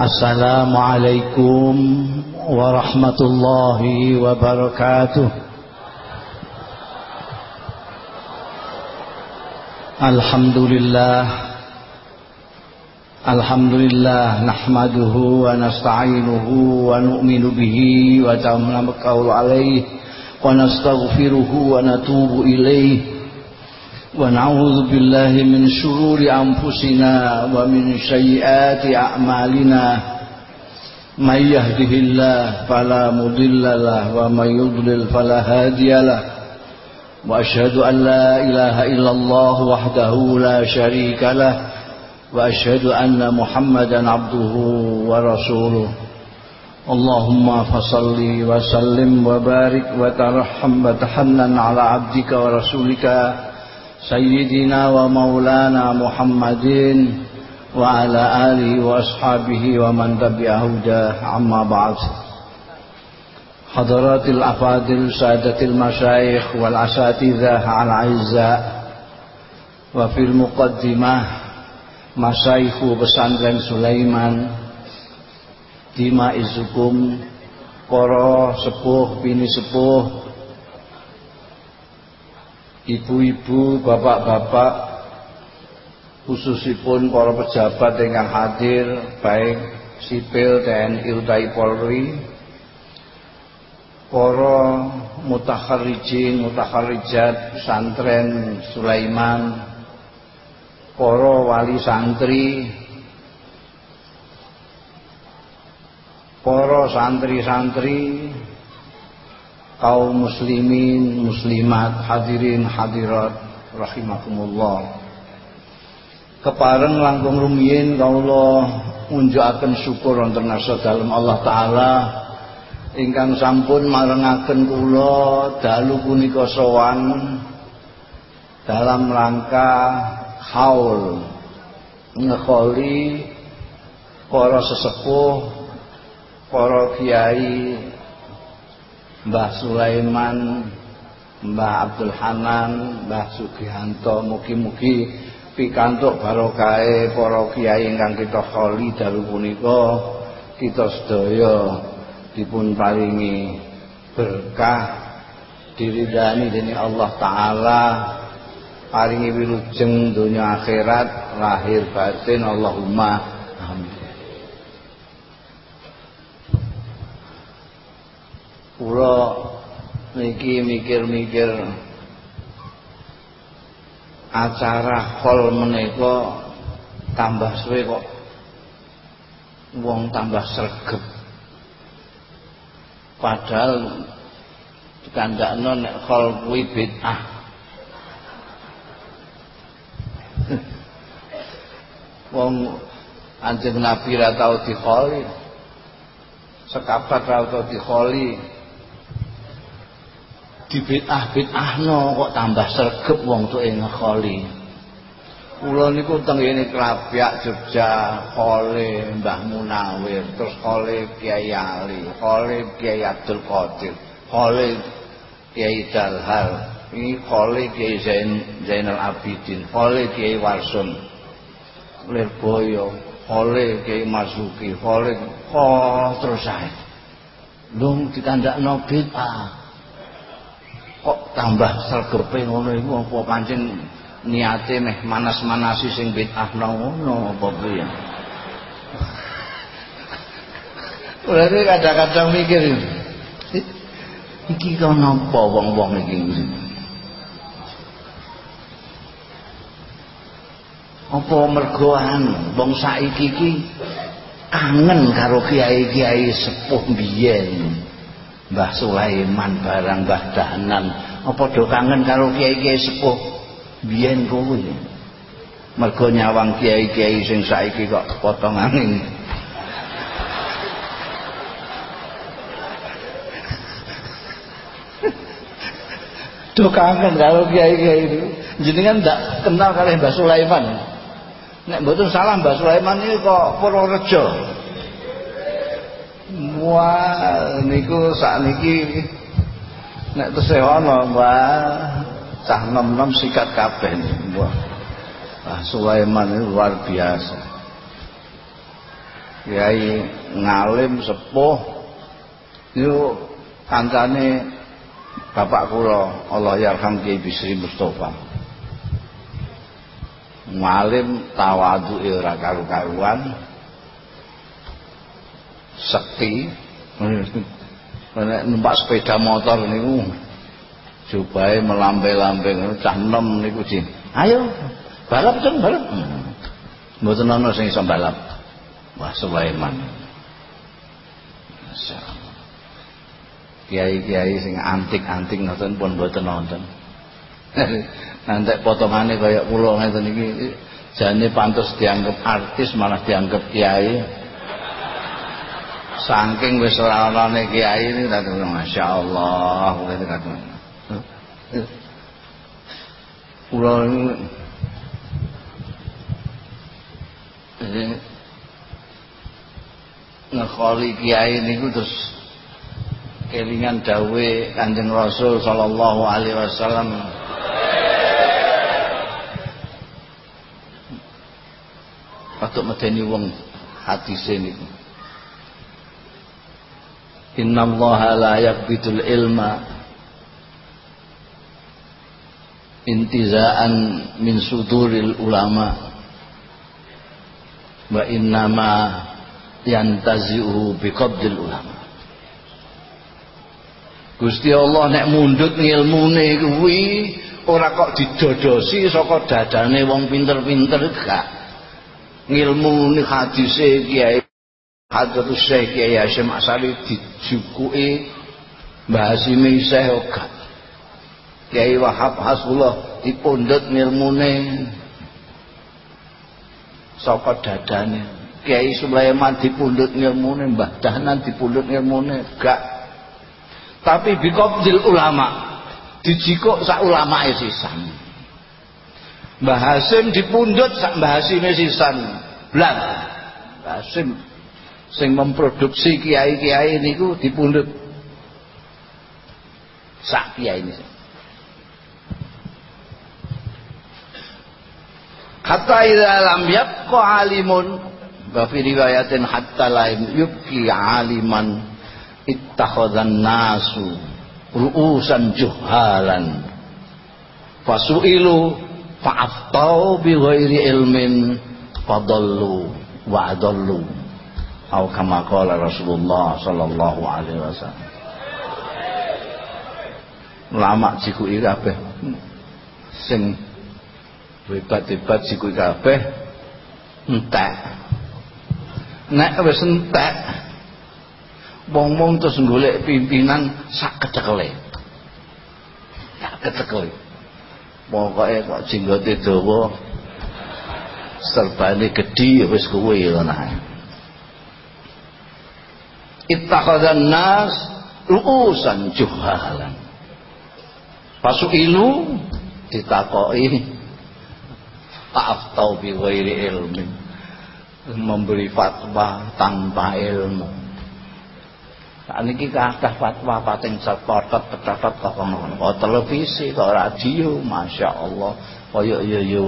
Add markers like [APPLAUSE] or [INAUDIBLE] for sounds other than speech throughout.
السلام عليكم ورحمة الله وبركاته الحمد لله الحمد لله نحمده ونستعينه ونؤمن به وتوكل عليه ونستغفره ونتوب إليه ونعوذ بالله من شرور أنفسنا ومن سيئات أعمالنا. من يهده الله فلا مضل له ومن يضلل فلا هادي له. وأشهد أن لا إله إلا الله وحده لا شريك له وأشهد أن محمدا عبده ورسوله. اللهم فصل وسلم وبارك وترحم وتحنن على عبدك ورسولك. سيدنا ومولانا محمد وعلى آله وأصحابه ومن تبع عما بعد. حضرات الأفاضل سادة المشايخ والأساتذة الأعزاء وفي المقدمة مشايخ pesantren Sulaiman Dima Izukum Koro sepuh bini sepuh Ibu-ibu, bapak-bapak khususipun para pejabat yang hadir baik sipil TNI utawi Polri para mutakharijin mutakharijat pesantren Sulaiman para wali santri para santri-santri kaum muslimin muslimat hadirin hadirat rahimakumullah. Kepareng langkung rumiyin kawula munjukaken syukur wonten nasa dalem Allah taala. Ingkang sampun marengaken kula dalu punika sowan dalam rangka haul ngekoli para sesepuh para kiai Mbah Sulaiman Mbah Abdul Hanan Mbah Sugihanto mugi-mugi pikantuk barokahe para kiai ingkang kita kholi dalu kita sedaya dipun paringi berkah diridani dening Allah taala paringi wilujeng dunia akhirat lahir batin Allahumma kula niki mikir-mikir acara hol menika tambah suwe kok. Wong tambah sregep. Padahal dikandakno nek hol kuwi bid'ah. [LAUGHS] Wong anjing nabi ra tau dikholi sekapat ra tau dikholi dibid'ah-bid'ahno kok tambah sregep wong tuke ngekholi. Kula niku teng ngene Krapyak Jogja, khole Mbah Munawir, terus khole Kiai Ali, khole Kiai Abdul Qadir, khole Kiai Dalhal, ini khole Kiai Zain Zainal Abidin, khole Kiai Warsun. Lirboyo, khole Kiai Masuki, khole oh, terus saya. Lung dikandakno bid'ah kok tambah sregepe ngono iku? Apa pancen niate meh manas-manasi sing bid'ah ngono? Apa piye [LAUGHS] Berarti kadang-kadang mikir iki kok napa wong-wong iki? Apa mergo anu? Wong saiki iki kangen karo kiai-kiai sepuh biyen Mbah Sulaiman barang Mbah Dahnan. Apa do kangen karo kiai-kiai sepuh? Biyen kuwi. Mergo nyawang kiai-kiai sing saiki kok potongane [LAUGHS] do kangen karo kiai-kiai itu. Jenengan ndak kenal kali Mbah Sulaiman. Nek mboten salah Mbah Sulaiman ini kok Purworejo Wah, niku sakniki nek tesih ana, Mbah, cah nom-nom sikat kabeh Wah. Wah, Sulaiman itu luar biasa. Kiai ngalim sepuh itu kancane bapak kula Allah yarham Bisri Mustafa ngalim tawadhu ora karu-karuan sekti numpak sepeda motor niku jubahe melambe-lambe cah enom niku jin ayo balap jeng balap hmm. mboten ana sing iso balap Wah Sulaiman. Kiai-kiai sing antik-antik ngoten pun mboten nonton. [LAUGHS] Nanti potongane kaya kula ngeten iki jane pantes dianggap artis malah dianggap kiai. Saking wis ora anane kiai ini tadi masyaallah ngene kan. Kula ini ngekholi kiai niku terus kelingan dawe Kanjeng Rasul sallallahu alaihi wasallam untuk medeni wong hadise niku Inna Allah la yakbidul ilma. Intizaan min suduril ulama. Wa innama yantazi'uhu biqabdil ulama. Gusti Allah nek mundut ngilmune kuwi ora kok didodosi saka dadane wong pinter-pinter gak. Ngilmune hadise Kiai Hadratus Syekh Kiai Hasyim Asari dijukuki Mbah Hasim Syekh gak Kiai Wahab Hasbullah dipundhut ngilmune saka dadane Kiai Sulaiman dipundhut ngilmune, Mbah Dahnan dipundhut ngilmune, gak. Tapi biqabdil ulama, dijikuk sak ulamae sisan. Mbah Hasim dipundhut sak Mbah Hasime sisan. Blang. Mbah Hasim sing memproduksi kiai-kiai niku dipundhut. Sak kiai ini. Kata idza lam yabqa alimun wa fi riwayatin hatta la yubki aliman ittakhadhan nasu ru'usan juhalan. Fasu'ilu fa'aftau bi ghairi ilmin fadallu wa adallu atau kama qala Rasulullah sallallahu alaihi wasallam. Lama jiku kabeh. Sing hebat-hebat jiku kabeh entek. Nek wis entek wong-wong terus golek pimpinan sak kecekele. Sak kecekele. Pokoke kok jenggote dawa serbane gedhi ya wis kuwi ae ittakhadhan nas ru'usan juhalan pasuilu ditakoki ta'aftau bi ghairi ilmin memberi fatwa tanpa ilmu. Saat ini kakak fatwa pating sepotot pecatot kok ngono. Kok televisi, kok radio, masya Allah. Koyok yo yo.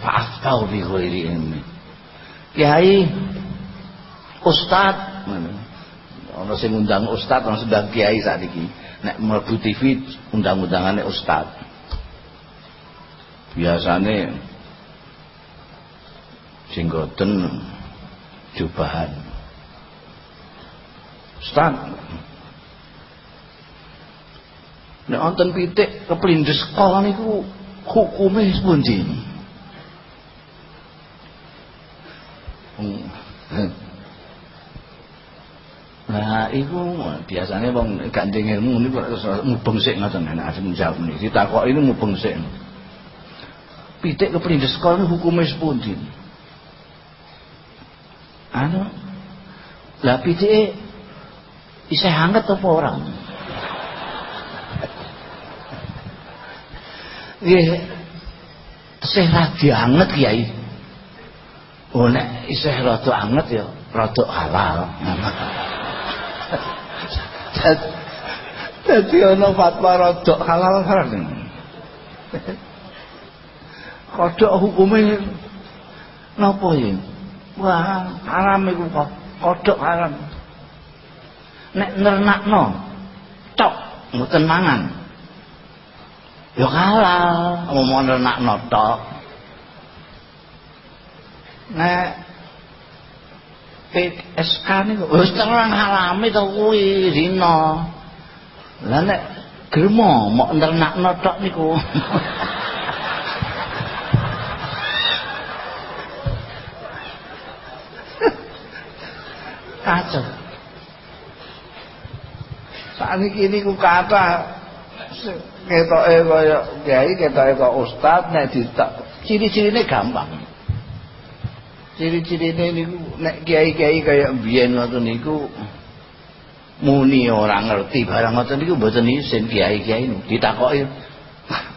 Faktau bi ghairi ilmi. Kiai Ustad ono sing undang ustad ono sedang kiai saat ini nek TV undang-undangane ustad biasanya jenggoten jubahan. Ustaz. Nek wonten pitik keplindes sekolah niku hukume pundi Nah, iku biasanya wong gandeng ilmu niku mubeng sik ngoten nek asem jawab niki. Ditakoki ini mubeng sik. Pitik keplindes sekolah hukume sepundi? anu lah pitike isih hangat apa ora nggih isih radi anget kiai oh nek isih rada anget ya rada halal Jadi ana fatwa rada halal kan. Kodok hukume napa ya? wah haram iku kok. Kodok haram. Nek nernakno tok mboten mangan. Ya kalah mau nernakno tok. Nek PSK niku wis terang halame to kuwi zina. Lah nek gremo mok nernakno tok niku. [LAUGHS] Kacau. Sakniki niku kata ketoke kaya kiai ketoke kaya ustaz nek ditak ciri-cirine gampang ciri-cirine niku nek kiai-kiai kaya mbiyen ngoten niku muni ora ngerti barang ngoten niku mboten isin kiai-kiai niku ditakoki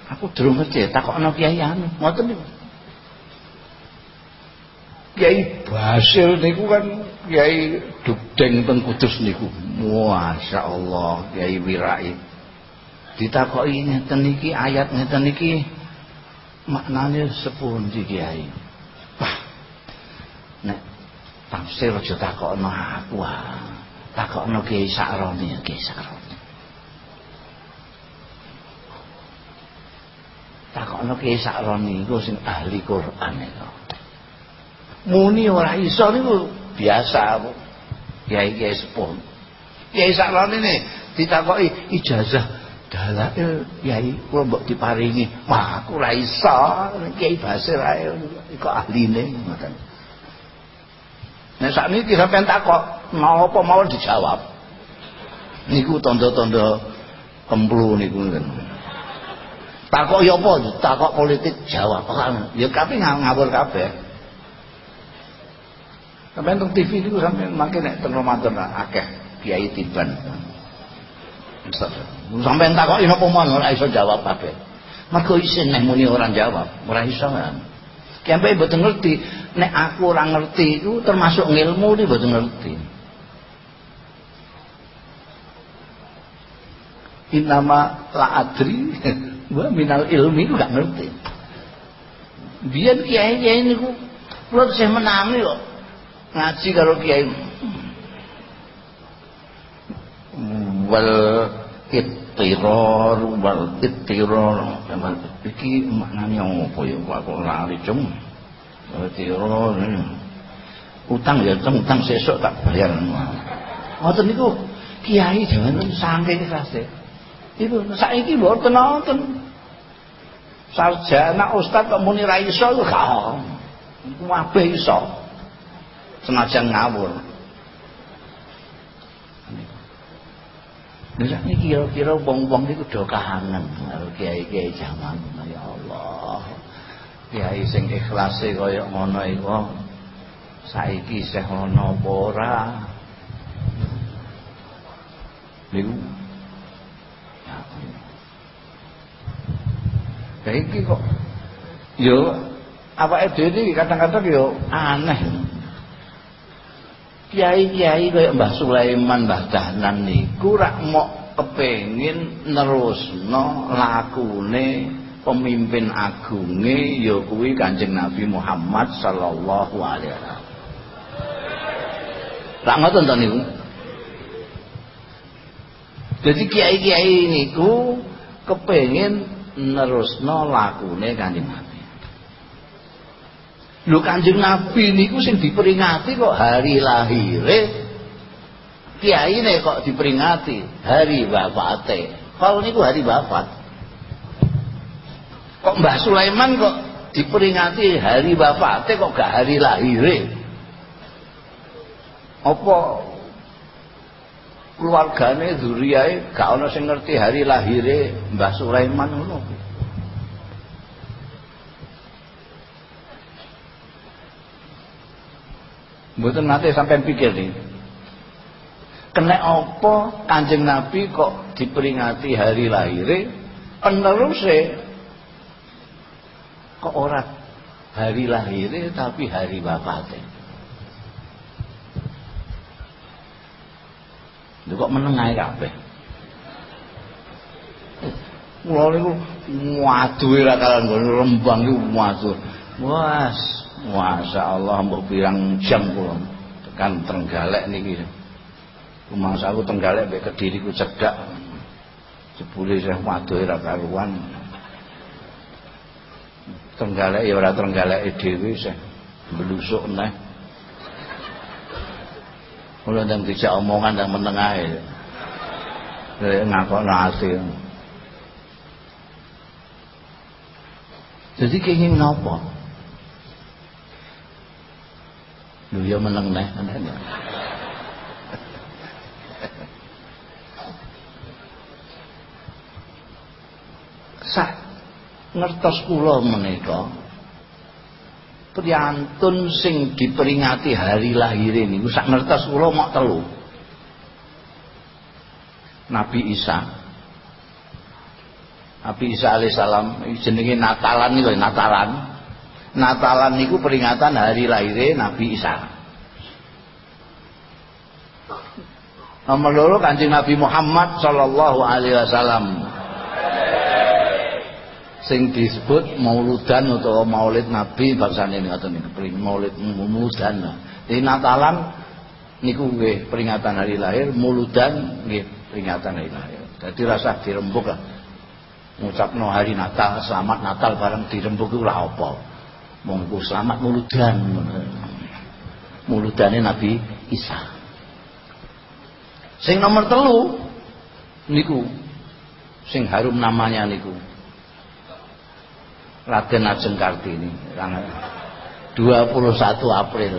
aku durung ngerti takokno kiai anu ngoten niku Kiai Basil niku kan Kiai Dugdeng teng Kudus niku. Masya Allah Kiai Wirai. Ditakoki ngeten iki ayat ngeten iki maknane sepundi Kiai? Tafsir aja takokno aku ah. takokno Kiai Sakroni Kiai Sakroni. Takokno Kiai Sakroni iku sing ahli Quran itu. Muni ora iso niku. Biasa Kiai-kiai sepuh. Kiai Sakroni ne ditakoki ijazah dalail yai kula mbok diparingi. Wah aku ora iso. Kiai Basir ae iku ahline ngoten Nek sakniki sampean takok mau apa mau dijawab. Niku tondo-tondo kemplu niku. Takok ya apa? Takok politik jawab kan. Ya tapi ngawur kabeh. Sampeyan teng TV niku sampeyan mangke nek teng Ramadan akeh kiai tiban. Sampeyan takoki napa mau ora iso jawab kabeh. Mergo isin nek muni orang jawab, ora iso kan. Kiampe mboten ngerti, nek aku ora ngerti itu termasuk ilmu iki mboten ngerti. Inama la adri [LAUGHS] wa minal ilmi itu gak ngerti. Biar kiai-kiai niku kula saya menangi kok. Ngaji karo kiai. Wal ittiror wal ittiror iki maknane apa ya? Kok lali cung. Ittiror utang ya utang sesuk tak bayar. Ngoten niku. Kiai jangan saking ikhlas iku saiki mboten nonton sarjana ustaz kok muni ra iso gak iso. Senajan ngawur Lha ini kira-kira wong-wong niku do kangen karo kiai-kiai jaman ya Allah. Kiai sing ikhlase kaya ngono iku saiki isih ana apa ora? Niku Ya iki kok yo awake dhewe iki kadang-kadang yo aneh. Kiai-kiai kaya Mbah Sulaiman, Mbah Dahlan niku rak mok kepengin nerusno lakune pemimpin agunge ya Kanjeng Nabi Muhammad sallallahu alaihi wasallam. Rak ngoten to. Jadi kiai-kiai niku kepengin nerusno lakune Kanjeng Nabi. Lho Kanjeng Nabi niku sing diperingati kok hari lahire kiai nih kok diperingati hari wafate. Kalau niku hari wafat. Kok Mbah Sulaiman kok diperingati hari wafate kok gak hari lahire? Apa keluargane zuriyae gak ana sing ngerti hari lahire Mbah Sulaiman ngono. Mboten nate sampai pikir nih. Kena apa Kanjeng Nabi kok diperingati hari lahir penerusnya kok ora hari lahir tapi hari wafatnya. Lha kok menengae kabeh. Mula niku ngadu ora kalan Rembang iku ngadu. Wah, Masya Allah mbok pirang jam kula tekan Trenggalek niki. Rumangsa aku Trenggalek mek Kediri ku cedak. Jebule saya waduh ora karuan. Trenggalek ya ora Trenggalek dhewe sih. Belusuk neh. Kula ndang dijak omongan ndang meneng ae. Ngakokno ati. Jadi kenging napa? Lho ya meneng neh ngene. Sak ngertos kula menika priyantun sing diperingati hari lahir ini sak ngertos kula mok telu. Nabi Isa Nabi Isa alaihissalam jenenge Natalan niku Natalan Natalan niku peringatan hari lahir Nabi Isa. Nomor loro Kanjeng Nabi Muhammad sallallahu alaihi wasallam. Sing disebut mauludan atau maulid Nabi bangsane ngoten niku maulid mauludan. Di Natalan niku nggih peringatan hari lahir, mauludan nggih peringatan hari lahir. Jadi rasa dirembuk lah. Ngucapno hari Natal, selamat Natal bareng dirembuk iku lah apa? Monggo selamat muludan. Muludane Nabi Isa. Sing nomor telu niku sing harum namanya niku Raden Ajeng Kartini 21 April.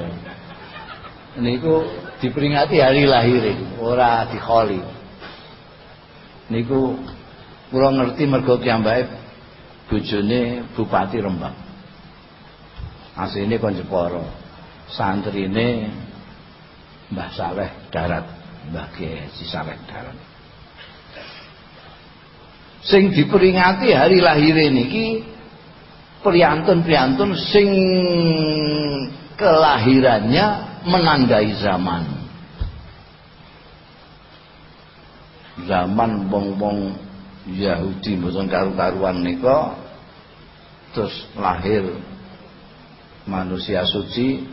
Niku diperingati hari lahir ora dikholi. Niku kula ngerti mergo piyambake bojone Bupati Rembang asline kon Jepara. Santrine Mbah Saleh Darat Mbah Kiai Saleh Darat. Sing diperingati hari lahir niki priantun-priantun sing kelahirannya menandai zaman. Zaman bong-bong Yahudi mboten karu-karuan nika terus lahir manusia suci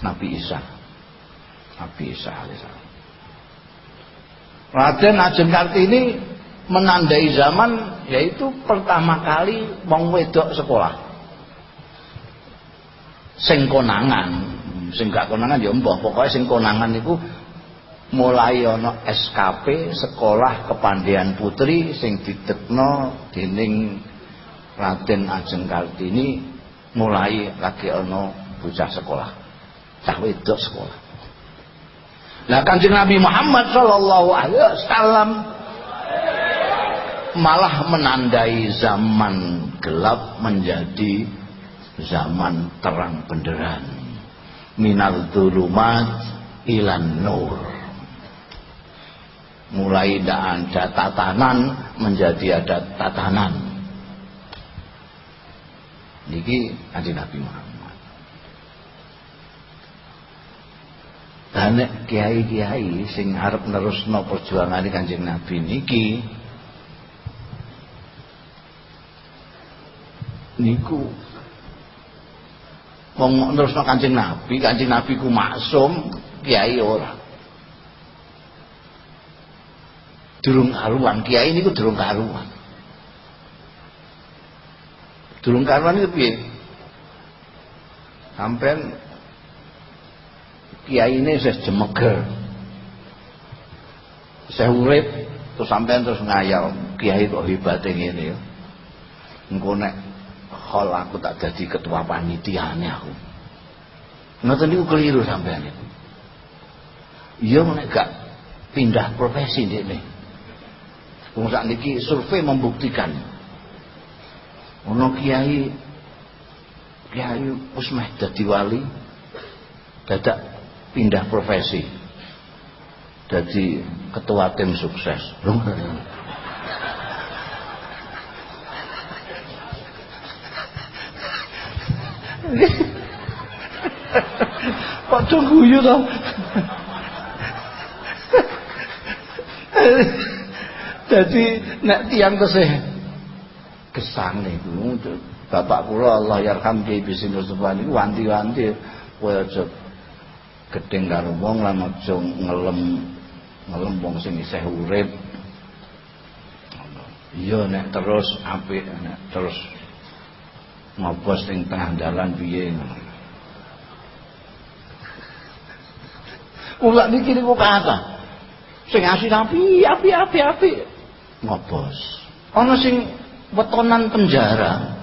Nabi Isa. Nabi Isa alaihissalam Raden Ajeng Kartini menandai zaman yaitu pertama kali wong wedok sekolah. Sing konangan. Sing gak konangan ya mbah. Pokoknya sing konangan itu mulai ana SKP sekolah kepandian putri sing didekno dening Raden Ajeng Kartini mulai lagi ono bocah sekolah cah wedok sekolah. Nah kanjeng Nabi Muhammad Shallallahu Alaihi Wasallam malah menandai zaman gelap menjadi zaman terang benderang. Minal dulumat ilan nur. Mulai ada tatanan menjadi ada tatanan niki kanjeng Nabi Muhammad. Dan kiai-kiai sing arep perjuangan kanjeng Nabi niki niku wong nerusno kanjeng Nabi kanjeng Nabi ku maksum kiai ora. Durung karuan kiai niku durung karuan Durung karuan itu piye? Sampean kiai ini saya jemeger. Saya urip terus sampean terus ngayal kiai kok hebat ngene ya. Engko nek hal aku tak jadi ketua panitiane aku. Ngoten niku keliru sampean itu. Iya nek gak pindah profesi ndekne. Wong niki survei membuktikan ono kiai kiai wis meh dadi wali dadak pindah profesi jadi ketua tim sukses. Pak tunggu yuk toh jadi nek tiang tesih gesang niku bapak kula Allah yarham Kiai Bisin Mustafa niku wanti-wanti kowe aja gedeng karo wong lan aja ngelem ngelem wong sing isih urip iya nek terus apik nek terus ngobos ning tengah dalan piye ngono Ula niki niku kata. Sing asih api, api, api, api. Ngobos. Ana sing wetonan penjara.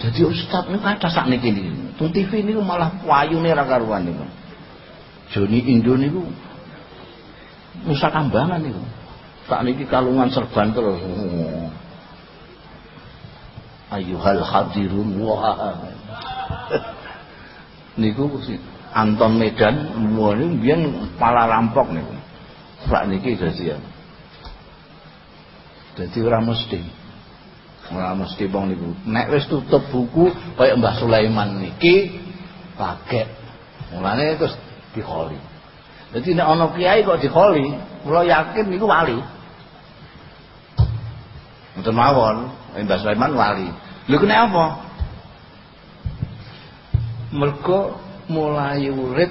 Jadi ustaz niku kata sak niki niku. Tung TV niku malah wayune ra karuan niku. Joni Indo niku Nusa Kambangan niku. Sak niki kalungan serban terus. Ayuhal hadirun wah. [LAUGHS] niku Anton Medan ini biyen malah rampok niku. Pak niki dadi ya. Dadi ora mesti. Ora mesti wong niku. Nek wis tutup buku kaya Mbah Sulaiman niki pakai. Mulane terus dikholi. Jadi nek ana kiai kok dikholi, kula yakin niku wali. Mboten mawon, Mbah Sulaiman wali. Lha kenapa? Mergo mulai urip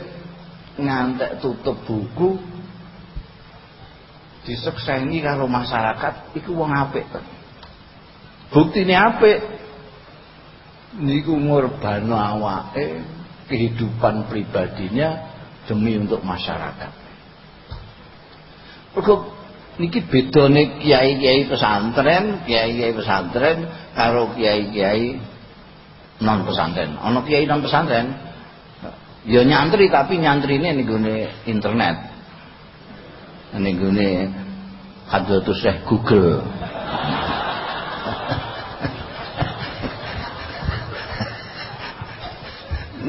ngantek tutup buku disekseni karo masyarakat iku wong apik to. Buktine apik niku ngorbano awake kehidupan pribadinya demi untuk masyarakat. Mergo niki bedane kiai-kiai pesantren, kiai-kiai pesantren karo kiai-kiai non pesantren. Ana kiai non pesantren ya nyantri tapi nyantrine ning gone internet gone Hadratus Syekh Google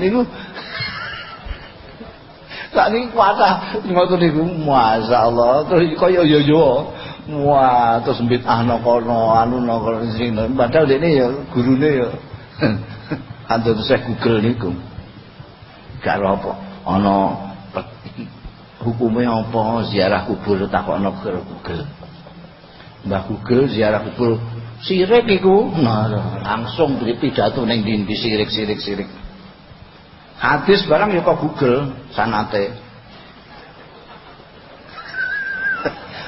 niku. Sak niki kuatah. Ngoten niku masyaallah. Terus kaya yo yo wah terus mbit ahno kono anu kono sing padahal dene ya gurune ya. [LAUGHS] Hadratus Syekh Google niku. Karo apa. Ana hukume apa? Ziarah kubur takokno karo Google. Mbah Google ziarah kubur. Sirik iku nah langsung pidato ning ndi sirik-sirik sirik hadis barang ya kok Google sanate.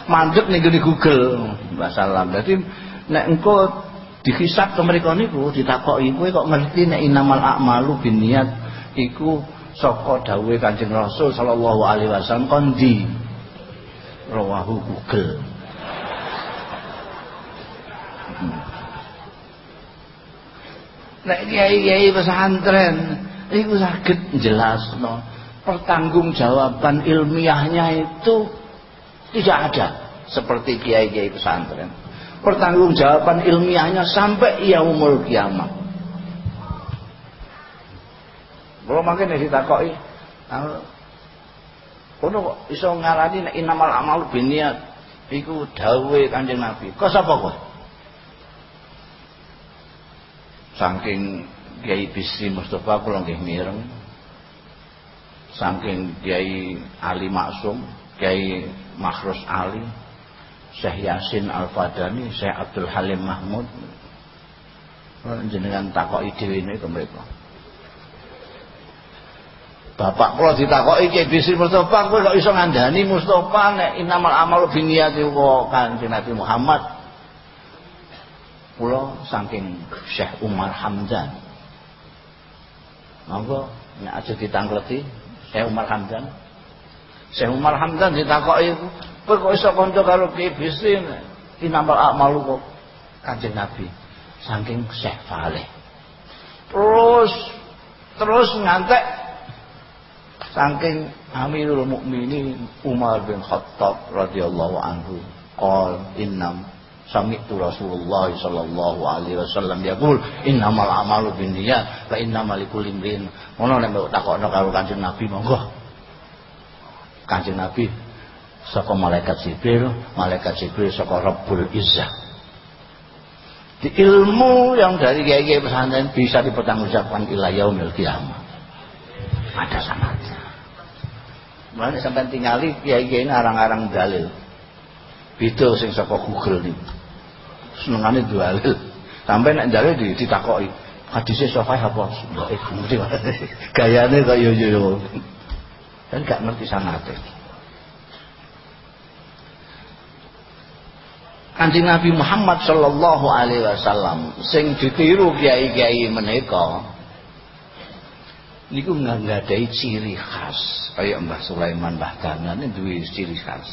Mandek ning di Google Mbah Salam. Dadi nek engko dihisab ke mereka niku ditakoki kowe kok ngerti nek inamal a'malu binniat iku saka dawuhe Kanjeng Rasul sallallahu alaihi wasallam kondi rawahu Google. Hmm. Nek kiai-kiai pesantren iku saged jelasno pertanggungjawaban ilmiahnya itu tidak ada seperti kiai-kiai pesantren. Pertanggungjawaban ilmiahnya sampai yaumul kiamat. Kula mangke nek ditakoki Kono kok iso ngarani inamal amal biniat iku dawuhe Kanjeng Nabi. Kok sapa kowe? Saking Kiai Bisri Mustafa kula nggih mireng. Saking Kiai Ali Maksum, Kiai Makhrus Ali, Syekh Yasin Al-Fadani, Syekh Abdul Halim Mahmud. Jenengan takoki dhewe niku mereka. Bapak kula ditakoki Ki Bisri Mustofa kowe kok iso ngandani Mustofa nek inamal amalu binniyati kok Kanjeng Nabi Muhammad. Kula saking Syekh Umar Hamdan. Monggo nek aja ditangkleti Syekh Umar Hamdan. Syekh Umar Hamdan ditakoki kowe kok iso kanca karo Ki Bisri amalu kok Kanjeng Nabi. Saking Syekh Faleh. Terus terus ngantek saking Amirul Mukminin Umar bin Khattab radhiyallahu anhu qol innam sami'tu Rasulullah sallallahu alaihi wasallam. Yaqul innamal a'malu binniyat wa innamal likulli imrin. Ngono nek takokno karo Kanjeng Nabi monggo. Kanjeng Nabi saka malaikat Jibril malaikat Jibril saka Rabbul Izzah. Di ilmu yang dari kiai-kiai pesantren bisa dipertanggungjawabkan ila yaumil kiamah ada sangatnya Mulane sampean tingali kiai-kiai arang-arang dalil. Beda sing saka Google niku. Senengane dalil. Sampai nek dalil ditakoki, hadisnya sahih apa? Dhaif [LAUGHS] gayane kok yo yo kan gak ngerti sanate. Kanjeng Nabi Muhammad sallallahu alaihi wasallam sing ditiru kiai-kiai menika niku nggadai ciri khas kayak Mbah Sulaiman Mbah Danan duwe ciri khas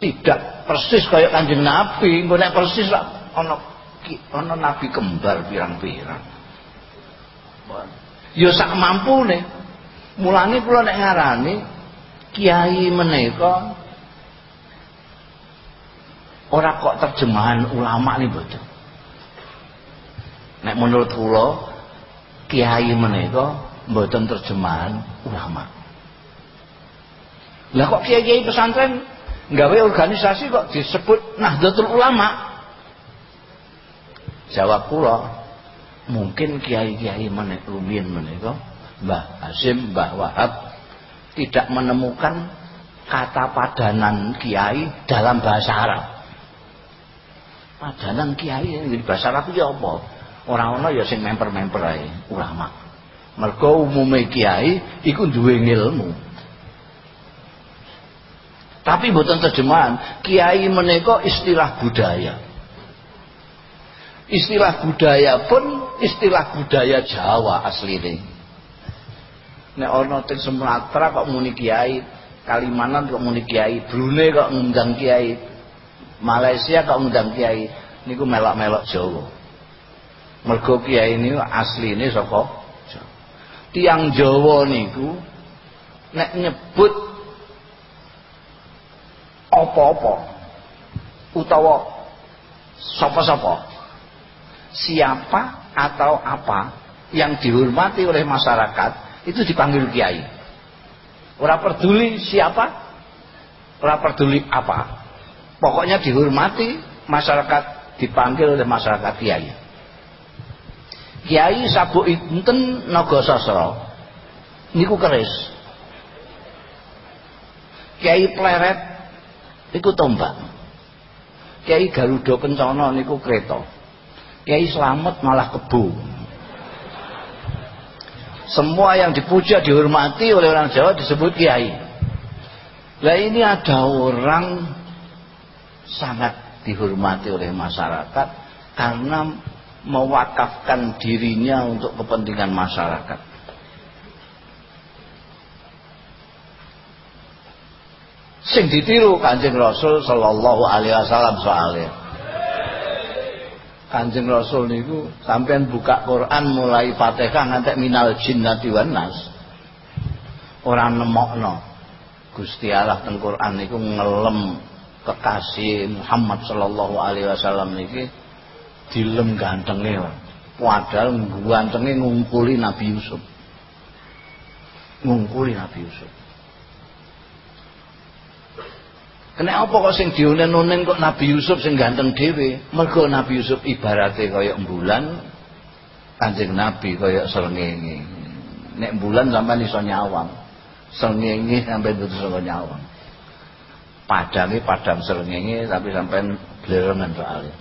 tidak persis kayak Kanjeng Nabi engko persis lah ana ana nabi kembar pirang-pirang ya sak mampune mulane kula nek ngarani kiai menika Ora kok terjemahan ulama nih betul. Nek menurut kula kiai menika mboten terjemahan ulama. Lah kok kiai-kiai pesantren nggawe organisasi kok disebut Nahdlatul Ulama? Jawab kula, mungkin kiai-kiai menika rumiyin menika Mbah Hasim, Mbah Wahab tidak menemukan kata padanan kiai dalam bahasa Arab. Padanan kiai di bahasa Arab ya apa? Orang orang ya sing memper-memper ulama. Mergo umume kiai iku duwe ilmu tapi bukan terjemahan kiai menika istilah budaya istilah budaya pun istilah budaya Jawa asli ini nek ana teng Sumatera kok muni kiai Kalimantan kok muni kiai Brunei kok ngundang kiai Malaysia kok ngundang kiai niku melok-melok Jawa. Mergo kiai ini asline saka Jawa. Tiang Jawa niku nek nyebut apa-apa. Utawa sapa-sapa. Siapa atau apa yang dihormati oleh masyarakat itu dipanggil kiai. Ora peduli siapa, ora peduli apa, pokoknya dihormati masyarakat dipanggil oleh masyarakat kiai. Kiai sabuk inten naga sasra niku keris. Kiai pleret niku tombak. Kiai garuda kencana niku kereta kiai selamat malah kebu semua yang dipuja dihormati oleh orang Jawa disebut kiai. Lah ini ada orang sangat dihormati oleh masyarakat karena mewakafkan dirinya untuk kepentingan masyarakat. Sing ditiru Kanjeng Rasul sallallahu alaihi wasallam soalnya. Kanjeng Rasul niku sampean buka Quran mulai Fatihah ngantek minal jinnati wan nas. Ora nemokno. Gusti Allah teng Quran niku ngelem kekasih Muhammad sallallahu alaihi wasallam niki dilem gantenge padahal gantenge ngungkuli Nabi Yusuf ngungkuli Nabi Yusuf Kena apa kok sing diunen-unen kok Nabi Yusuf sing ganteng dhewe? Mergo Nabi Yusuf ibarate kaya bulan, Kanjeng Nabi kaya srengenge. Nek bulan sampean iso nyawang. Srengenge sampean iso nyawang padange padang srengenge tapi sampai blerengan soalnya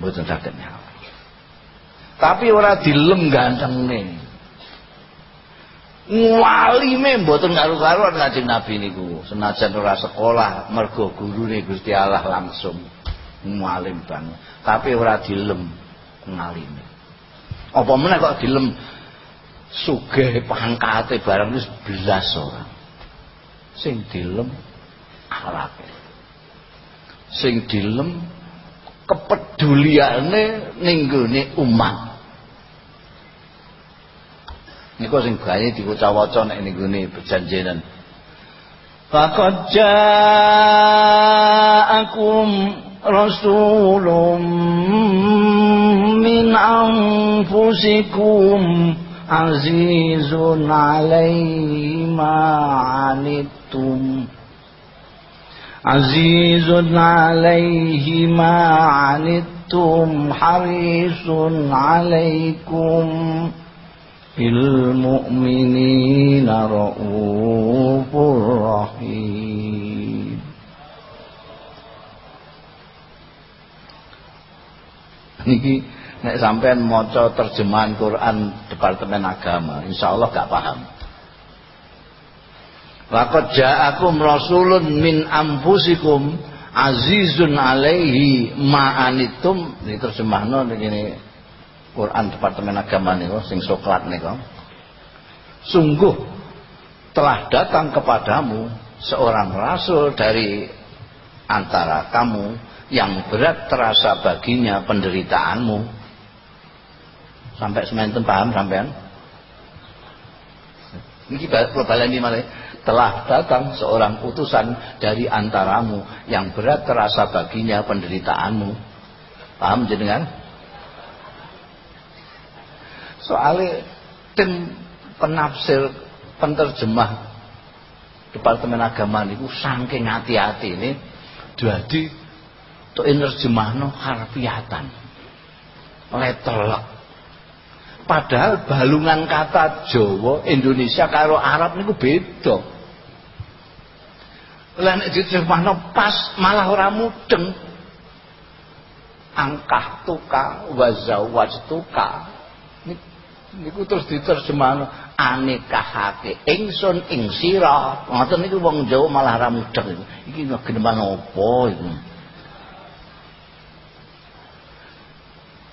mboten saged nyawa tapi ora dilem gantengne walime mboten karo-karuan Kanjeng Nabi niku. Senajan ora sekolah mergo gurune Gusti Allah langsung. Ngalim banget. Tapi ora dilem ngalime apa meneh kok dilem? Sugih pangkate barang wis belas orang sing dilem akhlake sing dilem kepeduliane ning umat niku sing gawe diwaca-waca nek ning gone bejanjenan Faqad ja'akum rasulun min anfusikum azizun alaihi ma anittum عزيز عليه ما عنتم حريص عليكم بالمؤمنين رؤوف رحيم niki nek sampean maca terjemahan Quran Departemen Agama, insyaallah gak paham. Laqad ja'akum rasulun min anfusikum azizun alaihi ma'anitum diterjemahno ngene Quran Departemen Agama niku sing soklat niku. Sungguh telah datang kepadamu seorang rasul dari antara kamu yang berat terasa baginya penderitaanmu. Sampai semanten paham sampean? Ini balani malah telah datang seorang utusan dari antaramu yang berat terasa baginya penderitaanmu. Paham jenengan? Soalnya tim penafsir penterjemah Departemen Agama niku saking hati-hati ini jadi untuk nerjemahno harfiatan letterlock padahal balungan kata Jawa Indonesia karo Arab niku beda lah nek diterjemahno pas malah ora mudeng. Angkah tuka wazawaj tuka. Niku terus diterjemahno anikahake ingsun ing sira. Ngoten niku wong Jawa malah ora mudeng. Iki geneman apa iku?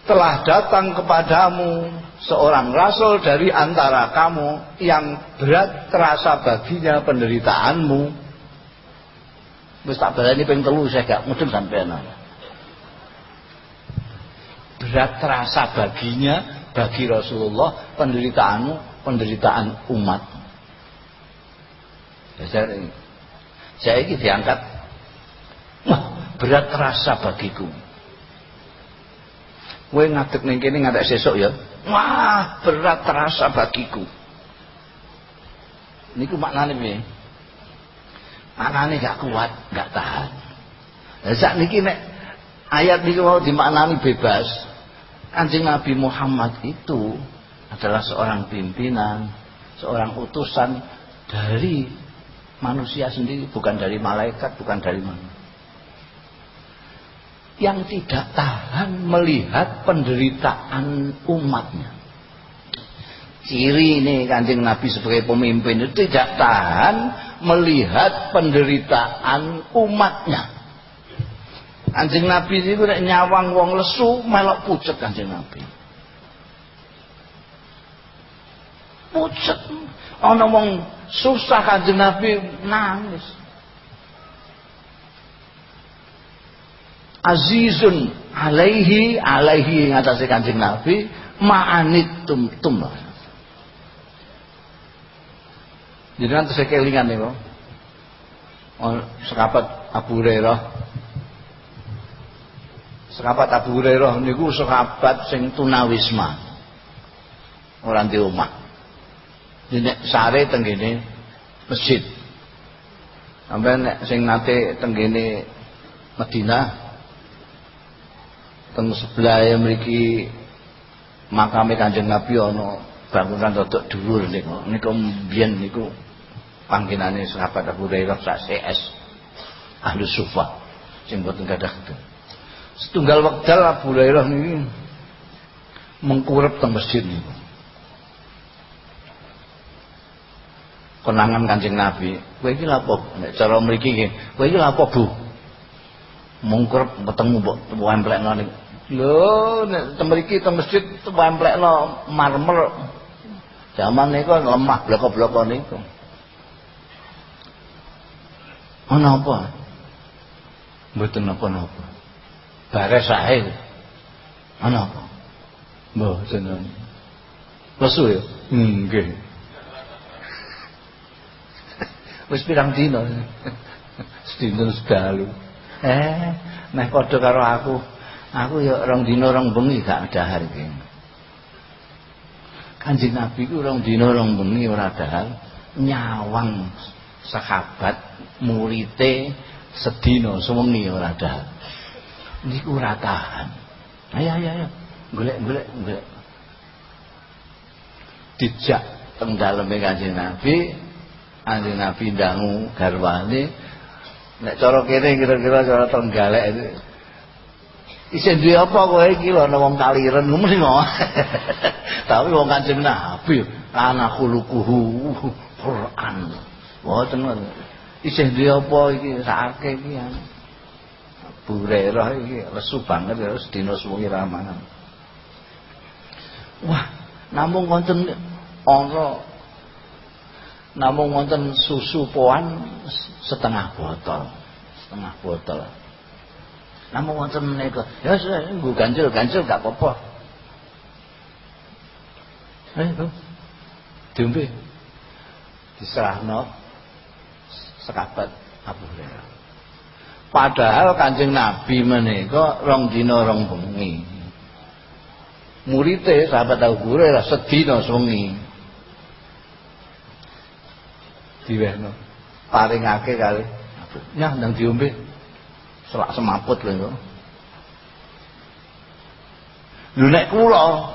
telah datang kepadamu seorang rasul dari antara kamu yang berat terasa baginya penderitaanmu Wis tak balani ping telu saya gak mudeng sampean. Berat terasa baginya bagi Rasulullah penderitaanmu, penderitaan umat. Ya, saya, ini diangkat Wah, berat terasa bagiku. Kowe ngadeg ning kene ngantek sesuk ya. Wah, berat terasa bagiku. Niku maknane piye? Anane gak kuat, gak tahan. Sak niki nek ayat niki mau dimaknani bebas. Kanjeng Nabi Muhammad itu adalah seorang pimpinan, seorang utusan dari manusia sendiri, bukan dari malaikat, bukan dari mana. Yang tidak tahan melihat penderitaan umatnya ciri ini kanjeng Nabi sebagai pemimpin itu tidak tahan melihat penderitaan umatnya kanjeng Nabi itu nyawang wong lesu melok pucet kanjeng Nabi pucet ana wong susah kanjeng Nabi nangis azizun alaihi alaihi ngatasi kanjeng Nabi ma'anit tum tum jadi nanti saya kelingan nih kok. Oh, Abu Hurairah. Sekapat Abu Hurairah niku sekapat sing tunawisma. Orang di rumah. Jadi sare tenggene masjid. Sampai nek sing nate tenggene Madinah teng sebelah mriki makame Kanjeng Nabi ana bangunan rodok dhuwur niku. Niku mbiyen niku panggenane sahabat Abu Hurairah sak CS ahli sufa sing boten gadah itu setunggal wekdal Abu Hurairah niki mengkurep teng masjid niku. Konangan Kanjeng Nabi kowe iki lha apa? Nek cara mriki nggih kowe iki lha apa Bu? Mengkurep ketemu mbok templekno niku. Lho nek teng mriki teng masjid templekno marmer. Zaman niku lemah bloko-bloko niku. Ana apa? Mboten napa-napa. Bare sae. Ana apa? Mboten. Lesu ya? Nggih. [LAUGHS] Wis pirang dina? [LAUGHS] Sedina sedalu. Eh, meh padha karo aku. Aku ya rong dina rong bengi gak dahar iki. Kanjeng Nabi ku rong dina rong bengi ora dahar nyawang sahabat murite sedina sewengi ora ada niku ora tahan. Ayo ayo ayo. Golek golek golek. Dijak teng daleme Kanjeng Nabi. Kanjeng Nabi ndangu garwane. Nek cara kene kira-kira cara tenggalek itu isih duwe apa kowe iki lho? Ana wong kaliren ngono [LAUGHS] tapi wong kanjeng Nabi ana khuluquhu Quran. Mboten isih duwe apa iki? Sakake iki Burerah iki lesu banget ya sedina suwengi ramangan wah namung wonten ana namung wonten susu poan setengah botol setengah botol. Namun wonten menika ya nggo ganjil-ganjil gak apa-apa. Eh tuh diombe? Diserahno sekabat Abu Hurairah padahal Kanjeng Nabi menika rong dina rong bengi. Murite sahabat Abu Hurairah sedina sewengi diwehno. Paringake kali. Nyah ndang diombe. Selak semaput lho kok. Lho nek kula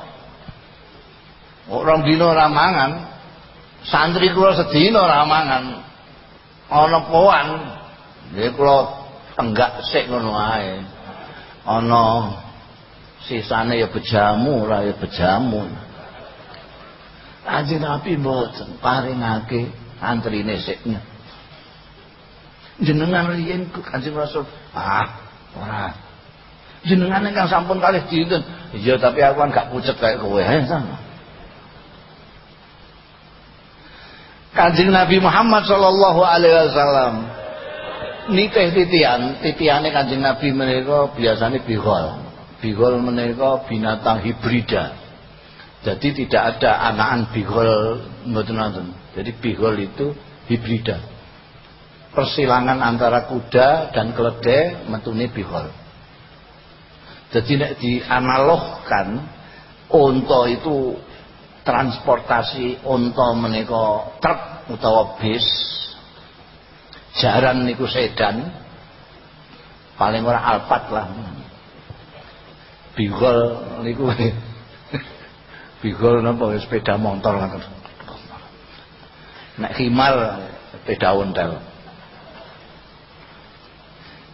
orang dina ramangan, santri kula sedina ramangan ana poan, nggih kula tenggak sik ngono ae. Ana sisane ya bejamu ora ya bejamu. Kanjeng Nabi mboten paringake antrine siknya. Jenengan riyen Kanjeng Rasul? Ah ora. Jenengan ingkang sampun kalih dinten? Iya tapi aku kan gak pucet kayak kowe ae sama Kanjeng Nabi Muhammad sallallahu alaihi wasallam nitih titian titiane Kanjeng Nabi menika biasanya bihol. Bihol menika binatang hibrida. Jadi tidak ada anakan bihol mboten jadi bihol itu hibrida. Persilangan antara kuda dan keledai metune bihol. Jadi nek dianalogkan unta itu transportasi unta menika truk utawa bis jaran niku sedan. Paling ora alpat lah. Bigol niku. [LAUGHS] Bigol napa? Sepeda motor nek khimar sepeda ontel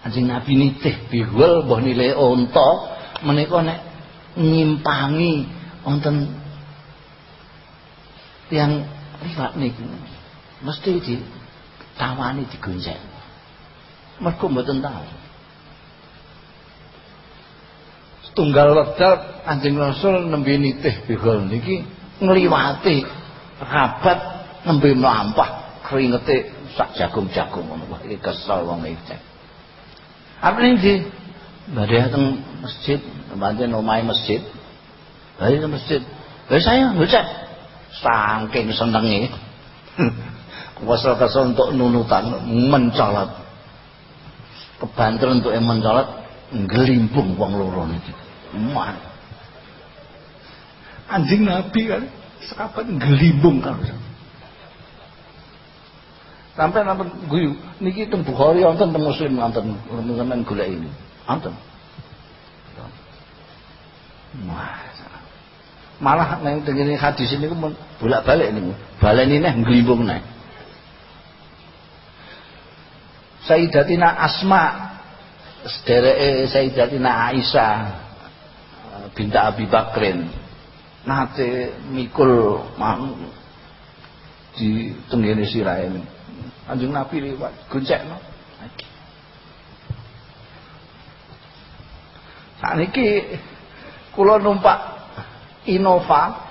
Anjing Nabi nitih bihul mbah nilai unta menika nek nyimpangi wonten yang liwat niku mesti di tawani digonjek. Mergo mboten tahu. Tunggal wedal Anjing Rasul nembe nitih bihul niki ngliwati rabat nembe mlampah keringete sak jagung-jagung ngono iki kesel wong iki. Apa ini? Badai datang masjid, tempatnya nomai masjid. Badai masjid. Badai saya, baca. Saking [LAUGHS] senengnya. Kesel-kesel untuk nunutan, mencolot. Kebantu untuk yang mencolot, ngelimbung wong loro itu. Man. Anjing Nabi kan, sekapan ngelimbung kan sampai nonton guyu niki teng Bukhari wonten teng Muslim wonten sampean golek ini wonten malah nang tengene hadis ini bolak-balik niku baleni neh nglimbung neh Sayyidatina Asma sedereke Sayyidatina Aisyah binta Abi Bakrin nate mikul di tenggene sirahe Anjing Nabi lewat, goncekno. Sakniki kula numpak Innova.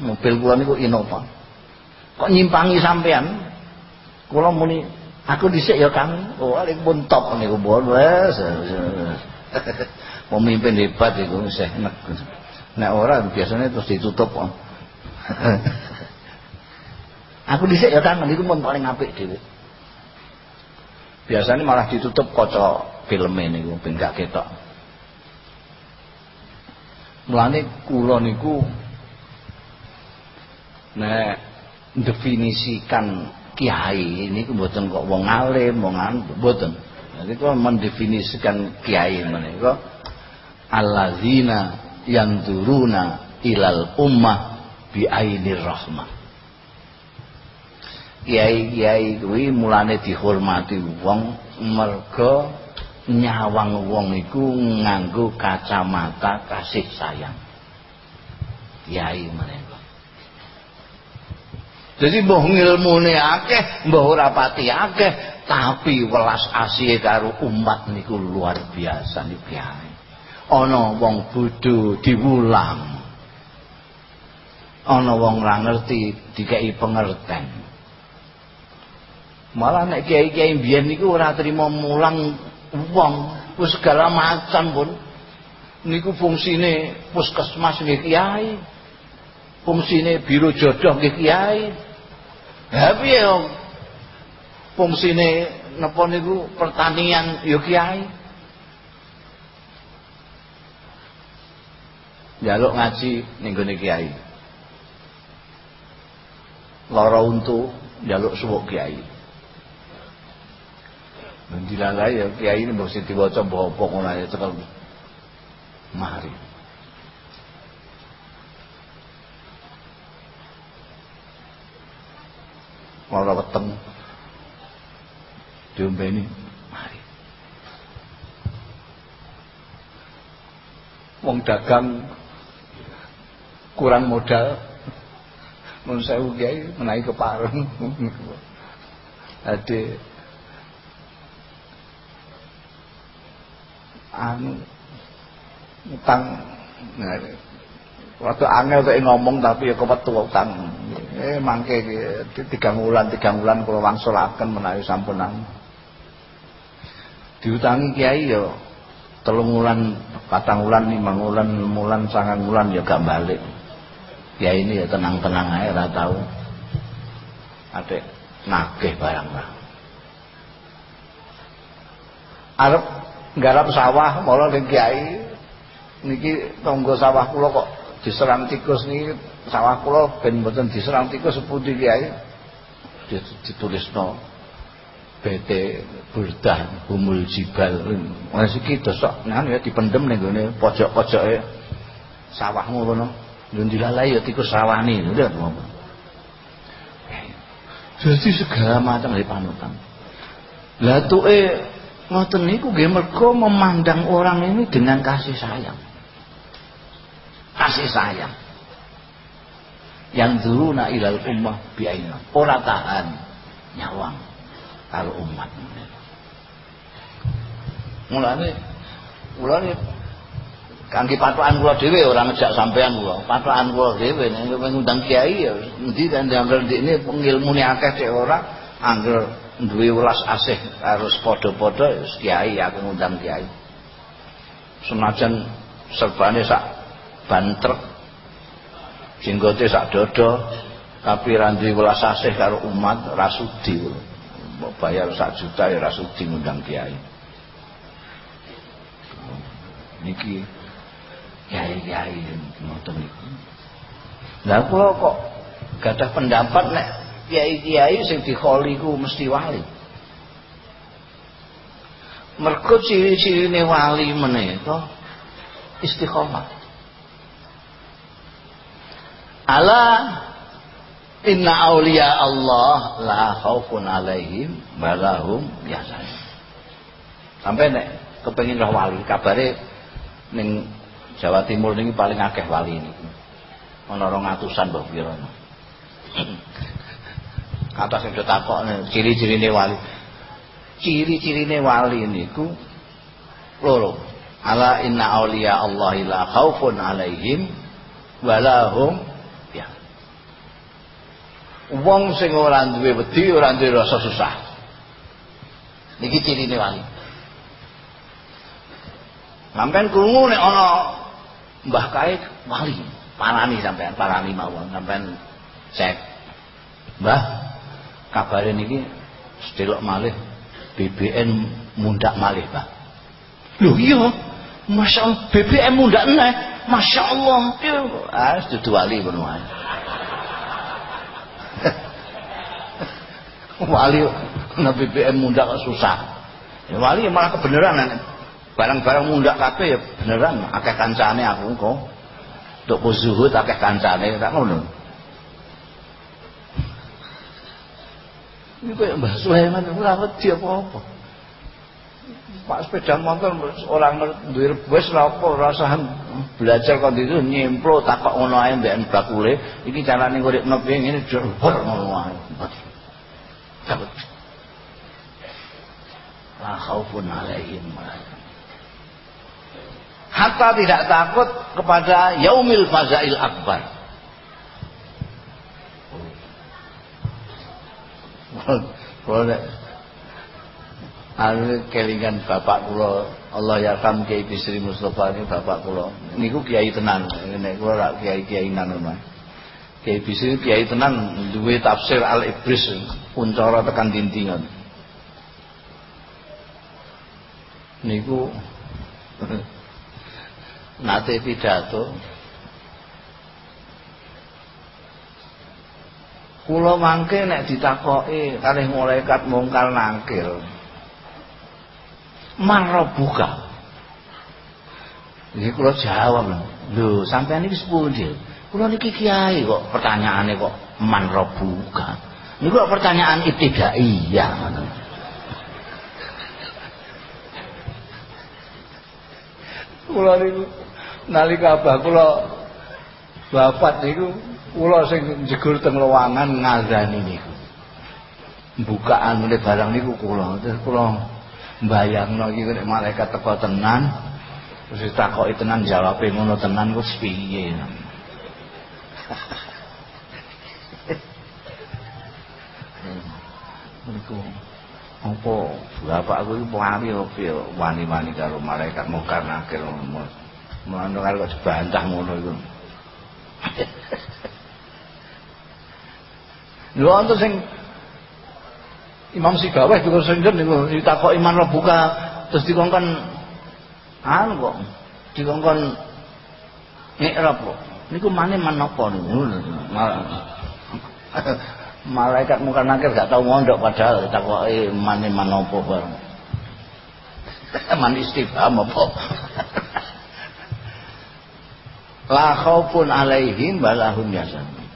Mobil kula niku Innova. Kok nyimpangi sampean? Kula muni aku dhisik ya Kang. Oh, pun top niku bon wes. [LAUGHS] Pemimpin hebat iku sih nek. Nek ora biasanya terus ditutup kok. [LAUGHS] Aku dhisik ya kan niku pun paling apik dhewe. Biasanya malah ditutup kaca film niku ben gak ketok. Mulane kula niku nek definisikan kiai ini mboten kok wong alim, wong mboten. Jadi kok mendefinisikan kiai menika alladzina yanzuruna ilal ummah bi ainir rahmah. Kiai-kiai kuwi mulane dihormati wong merga nyawang wong iku nganggo kacamata kasih sayang. Kiai mereka jadi mbah ngilmune akeh mbah ora pati akeh. Tapi welas asih karo umat niku luar biasa niku kiai ana wong bodho diwulang. Ana wong ora ngerti dikai pengerten. Malah nek kiai-kiai biyen niku ora trima mulang wong wis segala macam pun. Niku fungsine puskesmas nggih kiai. Fungsine biro jodoh nggih kiai ha piye fungsine napa niku pertanian ya kiai. Ngaji ning gone kiai. Lara untu jaluk suwuk kiai. Dilalai ya kiai ini mesti mbok apa ngono ae cekel mari ora weteng. Diombeni mari. Wong dagang kurang modal. Mun sewu kiai menaiki kepareng ade anu utang nah, waktu angel tuh ngomong tapi ya kepetu utang eh mangke tiga bulan tiga bulan kalau wangsul akan menawi sampunan diutangi kiai ya telung bulan patang bulan lima bulan bulan sangat bulan ya gak balik. Kiai ini ya tenang-tenang aja lah tahu adek nakeh barang lah Arab garap sawah malah kiai niki tangga sawah kula kok diserang tikus niki sawah kula ben mboten diserang tikus sepundi kiai? Ditulisno BT Burdah Bumul Jibal. Wis iki dosok nang ya dipendem ning gone pojok-pojoke sawahmu kono. Lho dilalai ya tikus sawani udah ngomong jadi segala macam dari panutan. Lah tuh ngoten niku nggih mergo memandang orang ini dengan kasih sayang. Kasih sayang. Yang dulu na ilal ummah biaina. Ora tahan nyawang karo umat. Mulane mulane kangge patokan kula dhewe ora ngejak sampean kula. Patokan kula dhewe nek ngundang kiai ya endi dan ndang ini ngilmune akeh cek ora angger duwe welas asih harus padha-padha kiai aku ngundang kiai senajan serbane sak ban truk jenggote sak dodo tapi ra duwe welas asih karo umat ra sudi. Bayar sak juta ya ra sudi ngundang kiai. Niki kiai-kiai ngoten niku. Lah kula kok gadah pendapat nek kiai-kiai sing dikholi ku mesti wali. Mergo ciri-cirine wali menika istiqomah ala inna aulia Allah la khaufun alaihim balahum yahzanun. Sampai nek kepengin roh wali kabare ning Jawa Timur niki paling akeh wali niku ana 200-an mbah pira kata sing takokne ciri-cirine wali. Ciri-cirine wali niku loro. Ala inna auliya Allah la khaufun alaihim walahum wong sing ora duwe wedi ora duwe rasa susah. Niki cirine wali. Sampean krungu nek ana mbah kae wali parani sampean parani mawon sampean cek. Mbah kabare niki sedelok malih BBN mundak malih Pak lho iya Masya Allah BBM mundak neh Masya Allah. Ah dudu wali wae [LAUGHS] wali na BBM mundak susah. Ya wali malah kebenaran barang-barang mundak kabeh ya beneran. Akeh kancane aku kok untuk zuhud akeh kancane tak ngono. Ini kayak Mbah Sulaiman ora wedi apa-apa. Pak sepeda motor orang duwe bus apa rasahan belajar kon itu nyemplo takok ngono ae mbek bakule iki carane uripno piye ngene hor ngono ae. Takut. La khaufun alaihim Hatta tidak takut kepada yaumil fazail akbar. Boleh anu kelingan bapak kula Allah ya kam Kiai Bisri Mustofa ini bapak kula. Niku kiai tenan nek kula rak kiai-kiai ngono Kiai Bisri kiai tenan duwe tafsir Al Ibris uncara tekan dindingan niku [LAUGHS] nate pidato. Kula mangke nek ditakoki kalih malaikat mungkal nangkil buka. Ini kalau jawab lho, sampai ini sepundi? Kalau niki kiai kok pertanyaannya kok buka. Ini kok pertanyaan iya. Kula niku nalika abah kula bapak niku kula sing jegur teng ruangan ngazani niku. Bukaan mulai barang niku kula. Terus kula mbayangno iki nek malaikat teko tenan terus ditakoki tenan jawabe ngono tenan ku piye Niku apa bapak aku iki wani opo wani-wani karo malaikat mungkar nakir Mulane karo dibantah ngono iku. Lho wonten sing Imam Sigaweh juga sendiri niku ditakok iman buka terus dikongkon anu kok dikongkon mikrab kok. Niku mane menapa niku? [LAUGHS] Malaikat muka nakir gak tahu mondok padahal ditakoki mane menapa bareng. [LAUGHS] Man istifham apa? [LAUGHS] La khaufun alaihim walahum yahzanun.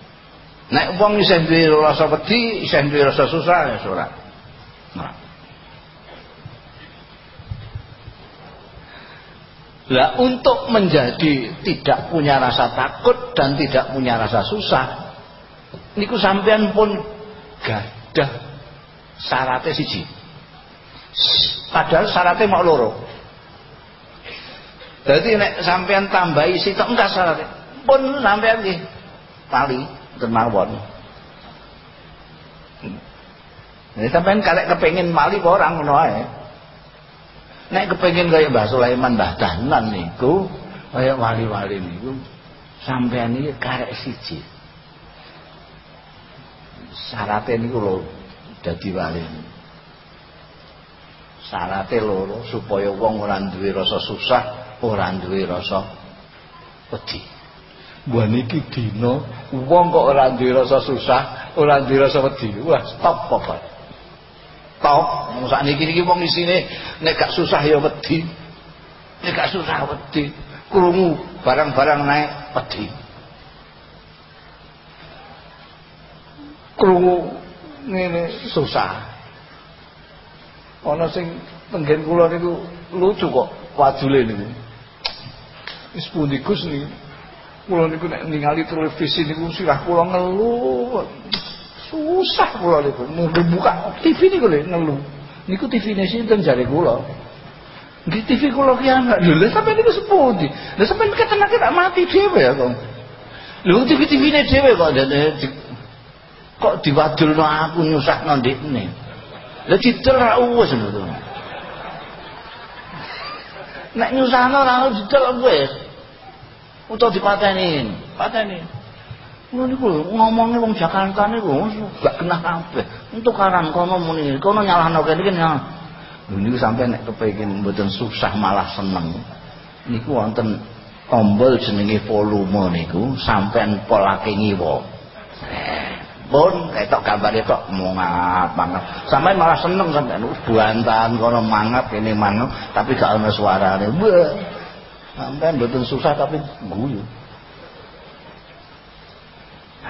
Nek wong isih duwe rasa wedi isih duwe rasa susah ya surat Nah. Lah untuk menjadi tidak punya rasa takut dan tidak punya rasa susah niku sampean pun gadah syaratnya siji. Padahal syaratnya mau loro. Jadi nek sampean tambahi sitok enggak syaratnya. Pun sampean nggih pali kemawon. Ini sampean kalek kepengin mali kok orang ngono ae. Nek kepengin kaya Mbah Sulaiman Mbah Danan niku wali-wali niku sampean iki karek siji. Syaratnya niku lho dadi wali. Syaratnya loro supaya wong ora duwe rasa susah, ora duwe rasa wedi. Buah niki dina wong kok ora duwe rasa susah, ora duwe rasa wedi. Wah, stop pokoknya top sak niki niki wong isine nek gak susah ya wedi. Nek gak susah wedi krungu barang-barang naik wedi. Krungu ngene susah. Ana sing tenggen kula niku lucu kok wajule niku. Wis pundi Gus niki kula niku nek ningali televisi niku sirah kula ngeluh susah kula niku. Buka TV niku lho ngelu niku TV-ne sinten jare kula? Di TV kula ki anak lho. Lha sampe niku sepundi? Lha sampe ketenake tak mati dhewe ya kok lho TV TV-ne dhewe kok di, kok diwadulno aku nyusahno ndekne. Lha didel ra uwes lho nek nyusahno ora didel wis utawa dipateni. Pateni. Lho niku ngomongnya wong Jakarta niku gak kena kabeh. Untuk karan kono muni, kono nyalahno kene iki. Lho niku sampe nek kepengin mboten susah malah seneng. Niku wonten tombol jenenge volume niku sampean polake ngiwa. Pun ketok gambare tok mangap banget. Sampean malah seneng sampean buantan kono mangap kene mangap tapi gak ana suarane. Sampean mboten susah tapi guyu.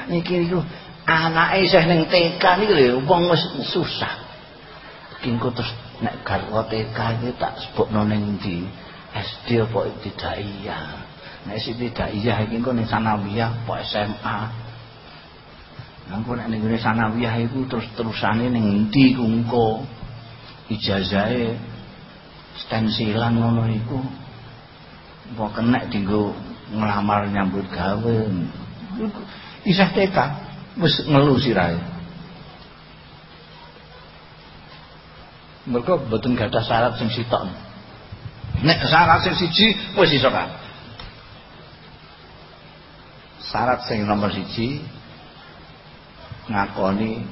Niki niku anake isih ning TK niki lho wong wis susah. Kengko terus nek garwa TK iki tak sebutno ning ndi? SD apa iya nek tidak iya iki engko ning sanawiyah apa SMA Engko nek ning sanawiyah iku terus-terusane ning ndi engko? Ijazahe stensilan ngono iku. Apa kenek dinggo nglamar nyambut gawe isih TK wis ngelu sirahe. Mereka betul gak ada syarat sing sitok. Nek syarat sing siji wis iso kan syarat sing nomor siji ngakoni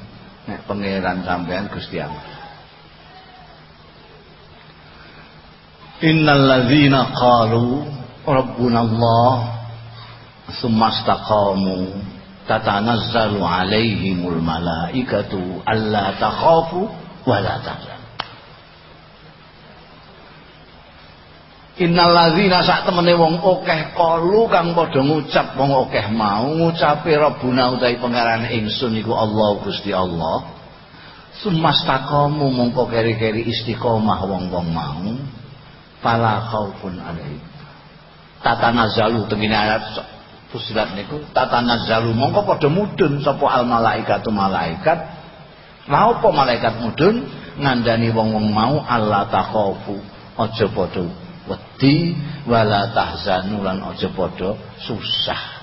nek pangeran sampean Gusti Allah. Innal ladzina qalu rabbuna Allah summa istaqamu tatanazzalu alaihimul malaikatu alla takhafu wa la tahzanu Innalladzina sak temene wong akeh kalu kang padha ngucap wong akeh mau ngucape Rabbuna utawi pangeran ingsun iku Allah Gusti Allah. Sumastaqamu mongko keri-keri istiqomah wong-wong mau fala khaufun alaihim. Tatanazzalu tengene ayat Fusilat niku tatanazzalu mongko padha mudhun sapa al malaikatu malaikat. Lha apa malaikat mudhun? Ngandani wong-wong mau Allah takhafu aja padha wedi wala tahzanu lan aja padha susah.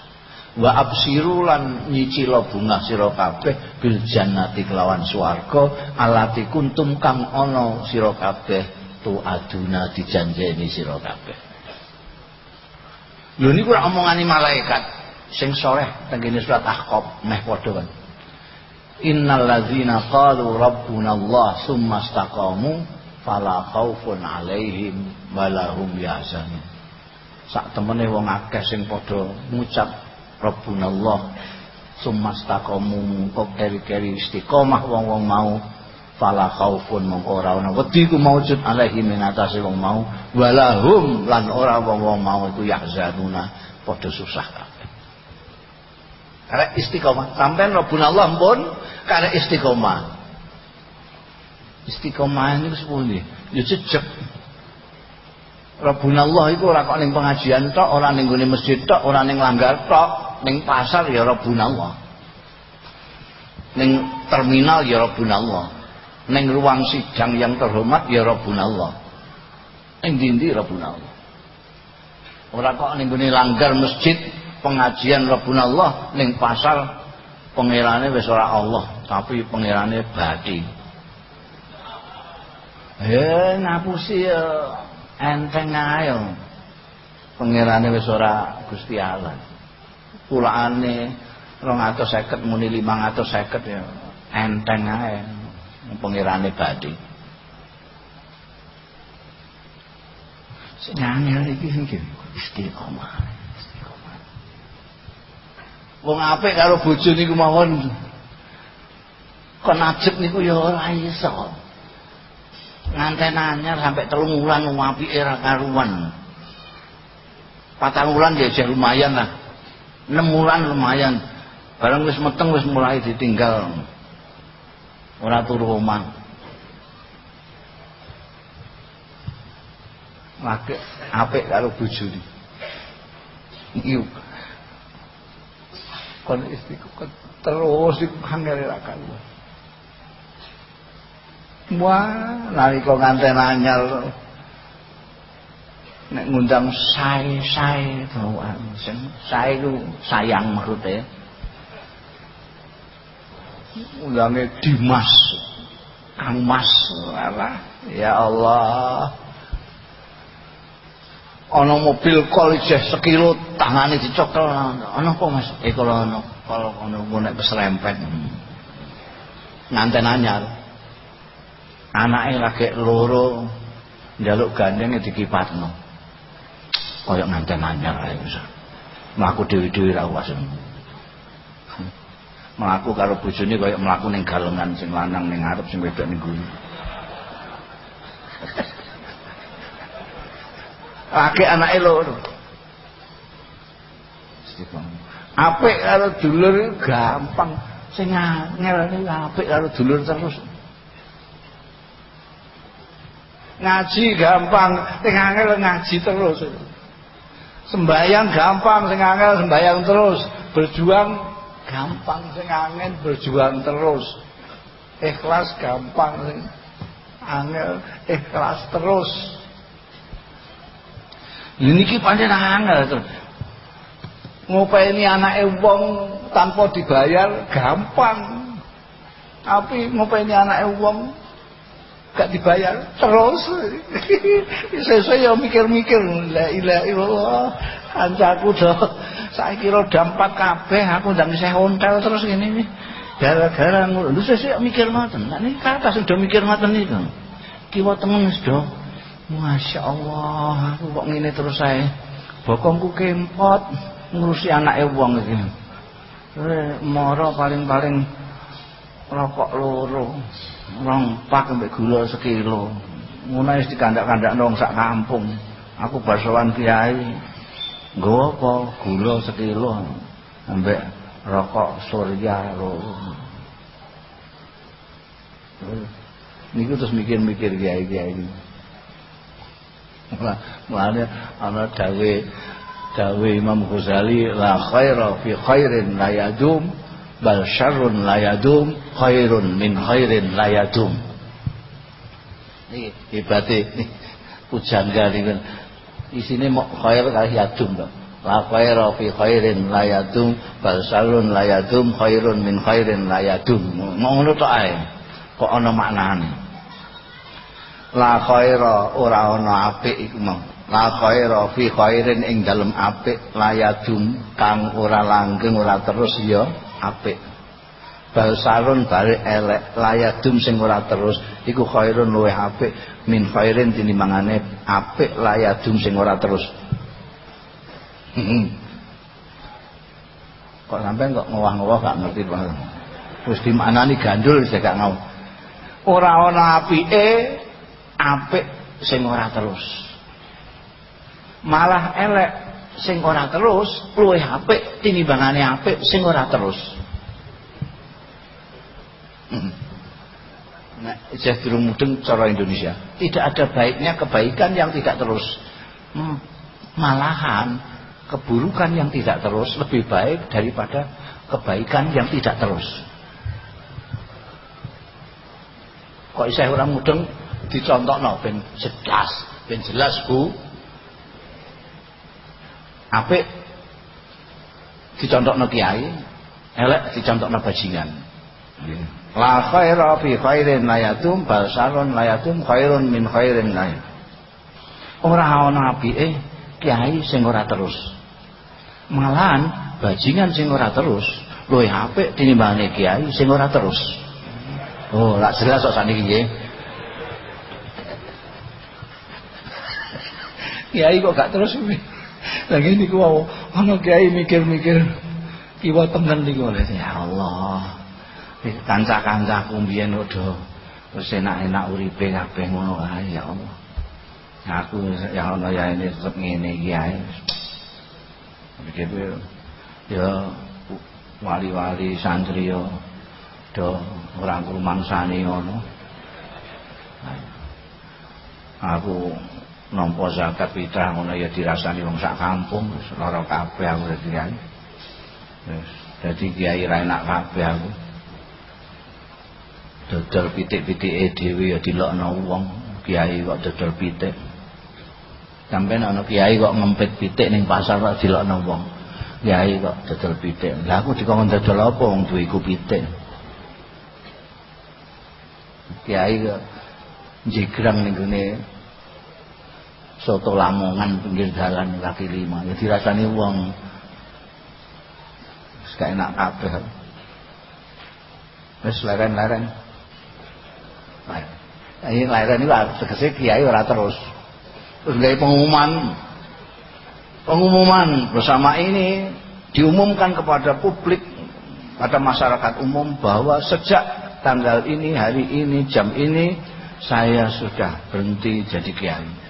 Wa absiru lan nyicila bunga sira kabeh bil jannati kelawan alati kuntum kang ana sira kabeh tu aduna dijanjeni sira kabeh lho niku omongane malaikat. Sing soleh tengene surat ahqaf meh padha kan. Innal ladzina qalu rabbuna allah summa istaqamu fala khaufun alaihim walahum yahzanun. Sak temene wong akeh sing padha ngucap rabbunallah sumastaqamu kok keri-keri istiqomah wong-wong mau fala khaufun mongko ora ana wedi ku maujud alaihim ing atase wong mau walahum lan ora wong-wong mau iku yahzanuna padha susah karena istiqomah sampean rabbunallah pun karena istiqomah Istiqomah niku sepundi? Ya jejeg. Rabbunallah itu ora kok ning pengajian tok, ora ning gone masjid tok, ora ning langgar tok, ning pasar ya Rabbunallah. Ning terminal ya Rabbunallah. Ning ruang sidang yang terhormat ya Rabbunallah. Ning ndi Rabbunallah. Ora kok ning gone langgar masjid pengajian Rabbunallah ning pasar pangerane wis ora Allah, tapi pangerane Badi. Eh ngapusi ya enteng ae. Pangerane wis ora Gusti Allah. Pulaane 250 muni 550 ya enteng ae. Pangerane badhe. Sing angel iki sing istiqomah. Istiqomah. Wong apik karo bojo niku mawon. Kon ajeb niku ya ora iso nganten anyar sampai telung wulan apike era karuan patang wulan ya jauh lumayan lah enam wulan lumayan barang wis meteng wis mulai ditinggal ora turu omah. Lagi apik karo bojone iki. Kon istiqomah terus angel ra karuan Wah, nalika nganten anyar. Nek ngundang sae-sae bawaan. Sing sae ku sayang maksude. Undange Dimas. Kang Mas. Alah ya Allah. Ana mobil kol isih sekilo tangane dicokel. Ana apa Mas? Eh kalau ana kalau ngono nek keserempet. Nganten anyar. Anake lagi loro njaluk gandeng dikipatno. Kaya nganten anyar ae wis mlaku dhewe-dhewe ra kuwas mlaku karo bojone kaya mlaku ning galengan sing lanang ning ngarep sing wedok ning gulu [LAUGHS] Akeh anake loro. Apik karo dulur gampang, sing angel apik karo dulur terus. ngaji gampang sing angel ngaji terus. Sembayang gampang sing angel sembayang terus. Berjuang gampang sing angel berjuang terus. Ikhlas gampang sing angel ikhlas terus. Ini ki pancen angel terus ngopeni anake wong tanpa dibayar gampang. Tapi ngopeni anake wong gak dibayar. Terus. [LAUGHS] Saya ya mikir-mikir la ilaha illallah kancaku do. Saya kira dampak kabeh aku ndang isih ontel terus gini nih gara-gara ngono. Lho sesuk mikir ngoten. Nek niki kata sudah mikir ngoten niku kiwa temen do. Masya Allah aku kok ngene terus saya bokongku kempot ngurusi anake wong iki. Moro paling-paling rokok loro rong pak ambek gula sekilo. Ngono wis dikandak-kandak nang sak kampung. Aku basowan kiai nggo apa gula sekilo ambek rokok surya loro. Niku terus mikir-mikir kiai-kiai Mulane ana dawe dawe Imam Ghazali la khaira fi khairin la yadum bal syarrun layadum khairun min khairin layadum ini hebatnya ini pujangga ini. Isine mau khair kali yadum to la khaira fi khairin layadum bal syarrun layadum khairun min khairin layadum ngono tok ae. Kok ana maknane? La khaira ora ana apik iku mau la khaira fi khairin ing dalem apik layadum kang ora langgeng ora terus ya apik. Bal sarun balik elek layadum sing ora terus iku khairun luwih apik. Min khairin tinimbangane apik layadum sing ora terus. Kok sampai kok ngowah-ngowah gak ngerti banget wis dimaknani gandul sik gak ngau ora ana apike apik sing ora terus. Malah elek sing ora terus luwih apik tinimbangane apik sing ora terus Nah, durung mudeng cara Indonesia. Tidak ada baiknya kebaikan yang tidak terus. Hmm, malahan keburukan yang tidak terus lebih baik daripada kebaikan yang tidak terus. Kok isih orang mudeng dicontohno ben jelas, ben jelas Bu. Apik. Dicontohno kiai, elek dicontohno bajingan. Yeah la khaira fi khairin layatum bal syarrun layatum khairun min khairin lain ora ana apike kiai sing ora terus. Malahan bajingan sing ora terus luwih apik tinimbangane kiai sing ora terus. Oh lak jelas kok saniki nggih. Kiai kok gak terus lagi niku wau ana kiai mikir-mikir kiwa temen niku ya Allah kanca-kancaku mbiyen udah wis enak-enak uripe kabeh ngono ae ya Allah. Aku ya ono ya ini tetep ngene iki ae. Begitu ya wali-wali santri yo do ora ngrumangsani ngono. Aku nampa zakat fitrah ngono ya dirasani wong sak kampung lara kabeh aku dadi kiai. Wis dadi kiai ra enak kabeh aku. Dodol pitik-pitike dhewe ya dilokno wong kiai kok dodol pitik. Sampeyan ana kiai kok ngempit pitik ning pasar kok dilokno wong kiai kok dodol pitik. Lah aku dikon dodol apa wong duwe iku pitik? Kiai kok jigrang ning gone soto lamongan pinggir dalan kaki lima. Ya dirasani wong. Wis enak kabeh. Wis leren-leren. Ini lahiran ini tegese kiai ora terus. Terus gawe pengumuman. Pengumuman. Bersama ini diumumkan kepada publik pada masyarakat umum bahwa sejak tanggal ini hari ini jam ini saya sudah berhenti jadi kiai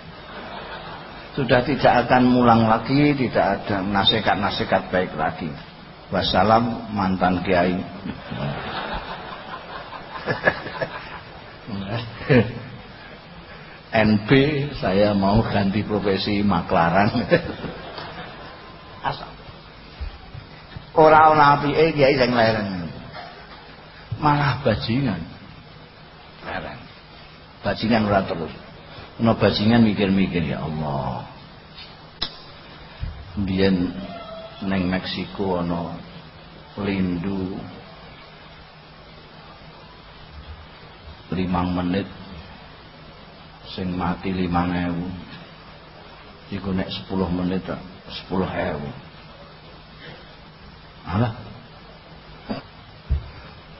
sudah tidak akan mulang lagi tidak ada nasihat-nasihat baik lagi. Wassalam mantan kiai. [LAUGHS] NB saya mau ganti profesi maklaran. Asal. Ora ana apike kiai sing leren. Malah bajingan. Leren. Bajingan ora terus ana bajingan mikir-mikir ya Allah. Biyen neng Meksiko ana lindu limang menit sing mati limang ewu. Iku nek sepuluh menit sepuluh ewu. Alah.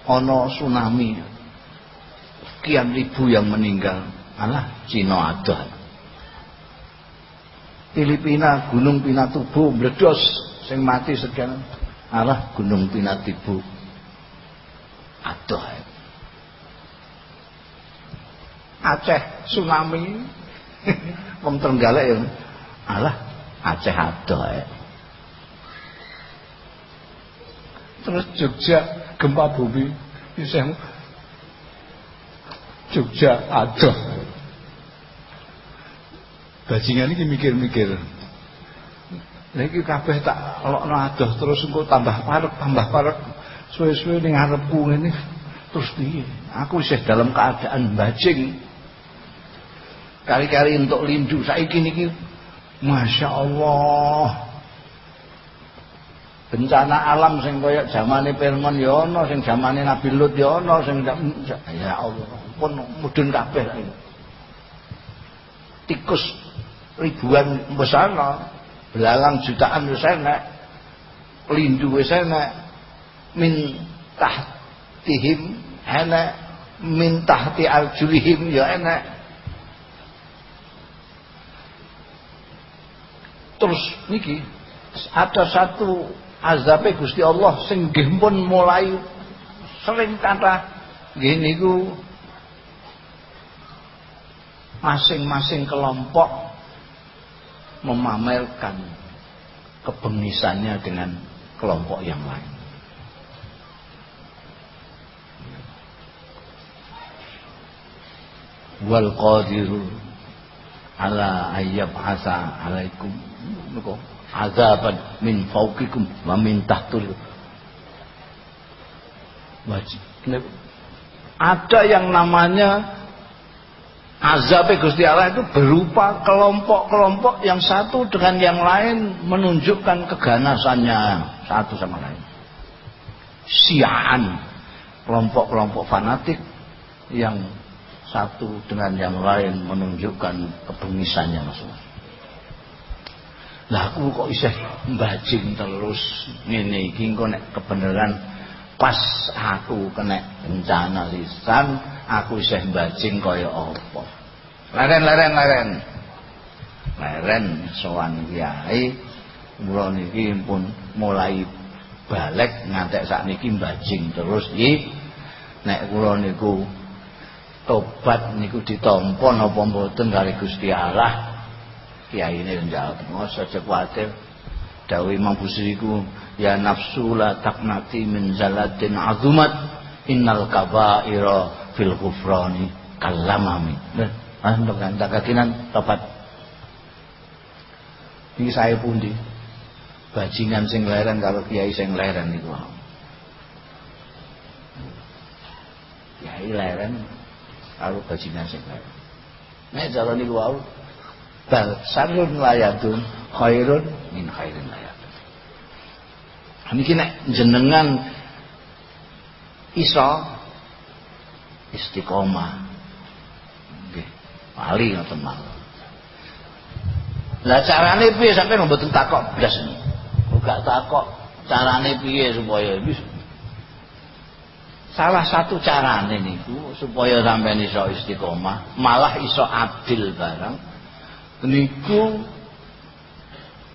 Ono tsunami sekian ribu yang meninggal alah Cina ada Filipina Gunung Pinatubo meledos sing mati sekian. Alah Gunung Pinatubo. Adoh. Aceh tsunami. [LAUGHS] Wong Trenggalek ya. Alah Aceh adoh. Terus Jogja gempa bumi. Jogja adoh bajingan ini mikir-mikir. Lagi kabeh tak lokno adoh terus engko tambah parek tambah parek. Suwe-suwe ning ngarepku ngene terus piye? Aku isih dalam keadaan bajing. Kali-kali untuk lindu saiki niki Masya Allah. Bencana alam sing kaya zamane Firman ya ana sing zamane Nabi Lut ya ana sing ya Allah pun mudun kabeh. Tikus ribuan wis ana belalang jutaan enek lindu enek min tahtihim enek min tahti aljulihim ya enek. Terus niki ada satu azabe Gusti Allah sing pun mulai sering kata nggih niku masing-masing kelompok memamerkan kebengisannya dengan kelompok yang lain. Wal qadiru ala ayyab asa alaikum azaban min fauqikum wa min tahtul. Wajib. Ada yang namanya azab Gusti Allah itu berupa kelompok-kelompok yang satu dengan yang lain menunjukkan keganasannya. Satu sama lain. Siaan kelompok-kelompok fanatik yang satu dengan yang lain menunjukkan kebengisannya masing-masing lah aku kok isih mbajing terus iki engko nek kebenaran. Pas aku kena bencana lisan aku isih mbajing kaya apa? Leren leren leren. Leren sowan kiai. Kula niki pun mulai balik ngantek sakniki mbajing terus. Iki nek kula niku tobat niku ditampa napa mboten kali Gusti Allah? Kiai ini njawab oh saja khawatir Dawi Imam Busiri ku ya nafsu la taknati min zalatin azumat. Innal kabaira fil ghufrani kalamami ah untuk tak kakinan tepat ini saya pun di bajingan sing leren kalau kiai sing leren niku. Kiai leren kalau bajingan sing leren. Nek jalan niku wau bal sarun layatun khairun min khairin layatun niki nek jenengan iso istiqomah. Nggih wali ngoten mawon lah carane piye? Sampeyan mboten takok blas gak takok carane piye supaya bisa salah satu carane niku supaya sampeyan iso istiqomah malah iso adil bareng niku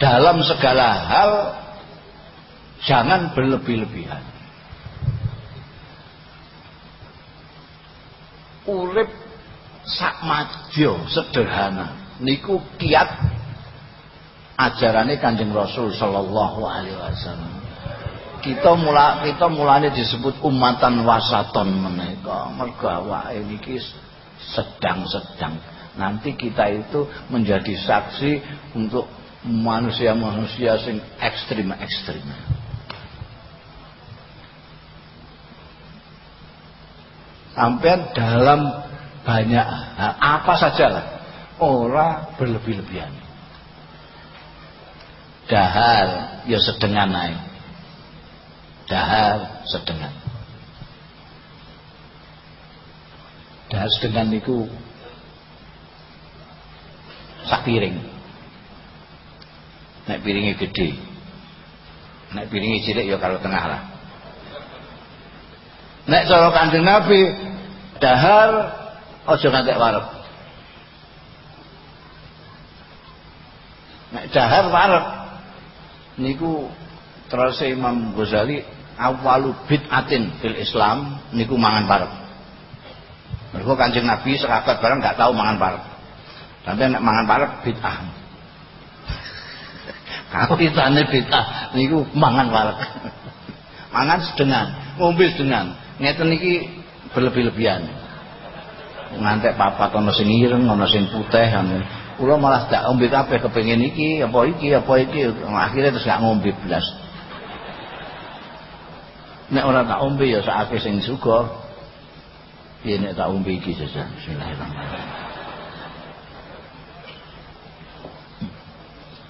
dalam segala hal jangan berlebih-lebihan. Urip sak madya sederhana niku kiat ajarane Kanjeng Rasul sallallahu alaihi wasallam. Kita mula kita mulane disebut umatan wasaton menika mergo awake niki sedang-sedang nanti kita itu menjadi saksi untuk manusia-manusia sing ekstrim-ekstrim. Sampai dalam banyak apa saja lah orang berlebih-lebihan. Dahar ya sedengan naik dahar sedengan. Dahar sedengan itu sak piring. Naik piringnya gede. Naik piringnya cilik ya kalau tengah lah naik cara kanjeng nabi dahar ojo ngantek warep naik dahar warep niku terus Imam Ghazali awalu bid'atin fil Islam niku mangan parek. Mergo Kanjeng Nabi sahabat bareng nggak tahu mangan parek. Tapi nek mangan parek bid'ah. [LAUGHS] Kapitane bid'ah niku mangan parek. [LAUGHS] mangan sedengan, ngombe sedengan. Ngeten iki berlebih-lebihan. Ngantek papat ana sing ireng, ana sing putih, Kula malah tak ngombe kabeh kepengin iki, apa iki, apa iki, akhirnya terus gak ngombe blas. Nek ora tak ombe ya sakake sing suga. Piye nek tak ombe iki jajan. Bismillahirrahmanirrahim.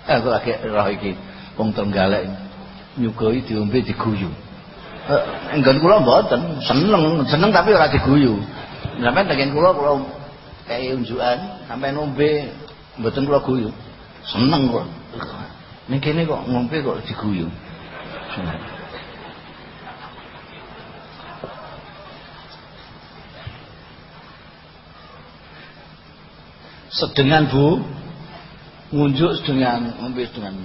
Eh kok lagi roh iki wong Trenggalek nyugoi diombe diguyu. Eh enggan kula mboten, seneng, seneng tapi ora diguyu. Sampeyan tengen kula kula kayak unjukan sampai nombe mboten kula guyu. Seneng kok. Ning kene kok ngombe kok diguyu. Sedengan Bu, ngunjuk sedengan, ngombe sedengan.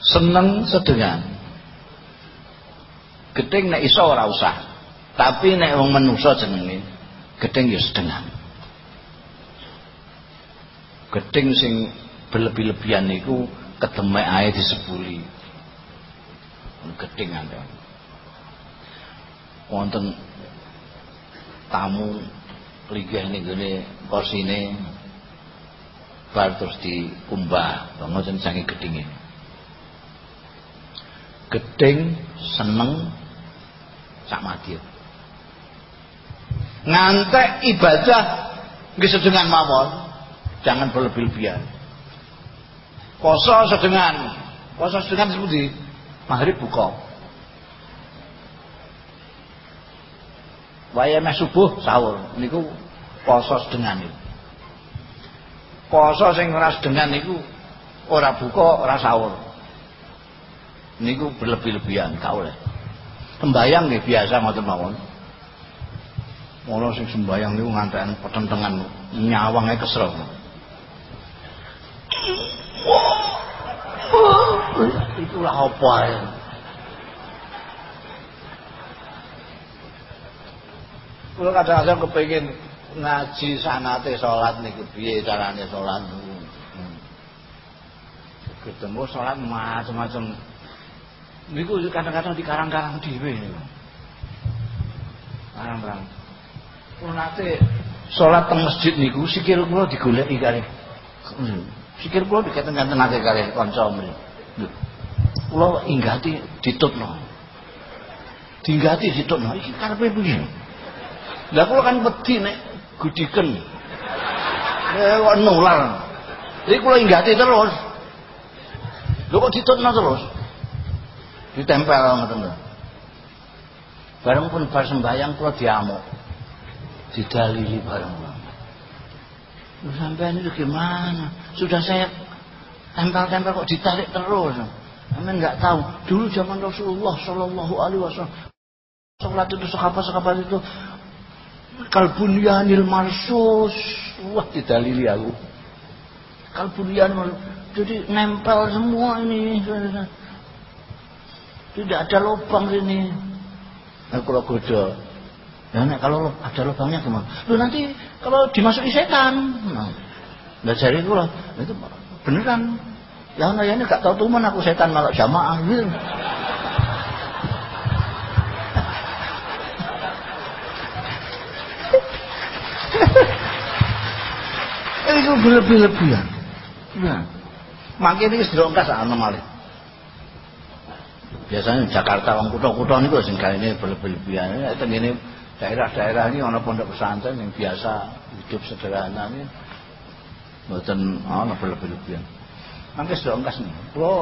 Seneng sedengan. Gedeng nek iso ora usah. Tapi nek wong manusa jenenge gedeng ya sedengan. Geding sing berlebih-lebihan niku kedemek ae disebuli. Geding anda. Wonten tamu ligah ini gini korsine bar terus dikumbah. Ngoten sange gedinge geding seneng sak mati ngantek ibadah nggih sedengan mawon. Jangan berlebih-lebihan poso sedengan. Poso sedengan seperti maghrib buka. Waya subuh sahur. Niku poso sedengan itu. Poso sing ora sedengan niku ora buka ora sahur. Niku berlebih-lebihan gak oleh sembayang nggih biasa ngoten mawon Mula sing sembayang niku ngantekan petentengan nyawangnya kesel. Itulah apa ya. Kalau kadang-kadang kepingin ngaji sanate sholat nih piye caranya sholat hmm. ketemu sholat macam-macam niku kadang-kadang di karang-karang dhewe niku karang-karang kula nate sholat teng masjid niku sikil kula digoleki kali hmm. Sikir kula diketen-ketenake kalih kanca mriki. Kula inggati ditutno. Dinggati ditutno iki karepe piye? Lah kula kan wedi nek gudiken. Eh kok nular. Jadi kula inggati terus. Lho kok ditutno terus? Ditempel ngoten lho. Bareng pun bar sembayang kula diamuk. Didalili bareng. Sampai ini gimana? Sudah saya tempel-tempel kok ditarik terus. Amin nggak tahu. Dulu zaman Rasulullah Shallallahu Alaihi Wasallam sholat itu sekapa-sekapa itu kalbunyanil marsus wah didalili aku kalbunyan jadi nempel semua ini tidak ada lubang sini aku kalau goda Ya nek kalau ada lubangnya gimana? Lu nanti kalau dimasuki setan. Nah, nah jadi kula itu beneran. Ya ana ya ini gak tau tuman aku setan malah jamaah gitu. [LAUGHS] berlebih-lebihan. Nah, makin ini sedang kas ana malih. Biasanya Jakarta wong kutha-kutha niku sing ini berlebih-lebihan. Teng ini daerah-daerah ini ana pondok pesantren yang biasa hidup sederhana ini mboten ana berlebih-lebihan. Mangke sedang kas niku. Kula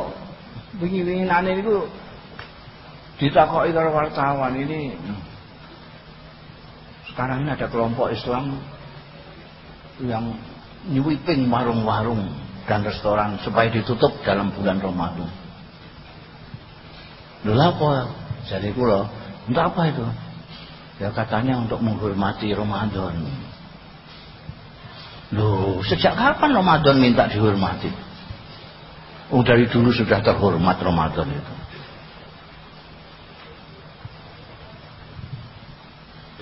wingi-wingine niku ditakoki karo wartawan ini sekarang ini ada kelompok Islam yang nyuwiping warung-warung dan restoran supaya ditutup dalam bulan Ramadan. Lha apa? Jadi kula, untuk apa itu? Ya katanya untuk menghormati Ramadan. Loh, sejak kapan Ramadan minta dihormati? Oh, dari dulu sudah terhormat Ramadan itu.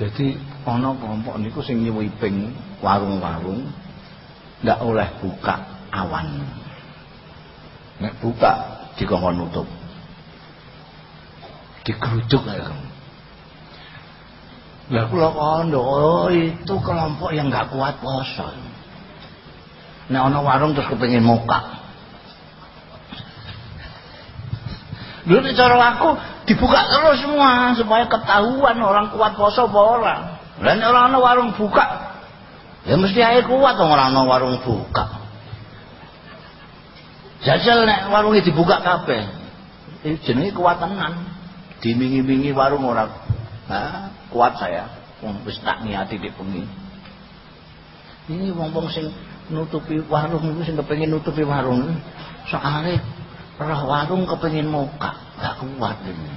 Jadi ana kelompok niku sing nyuwiping warung-warung ndak oleh buka awan. Nek buka dikongkon nutup. Digeruduk ya. Lah kula kondo oh, itu kelompok yang nggak kuat poso. Nek ana warung terus kepengin muka. Dulu cara aku dibuka terus semua supaya ketahuan orang kuat poso apa orang. Dan orang ana warung buka ya mesti ae kuat orang ana warung buka. Jajal nek warungnya dibuka kabeh. Ini jenenge kuat tenan. Dimingi-mingi warung orang. Nah, kuat saya. Wong wis tak niati dik. Ini wong-wong sing nutupi warung itu sing kepengin nutupi warung. Soale roh warung kepengin muka gak kuat ini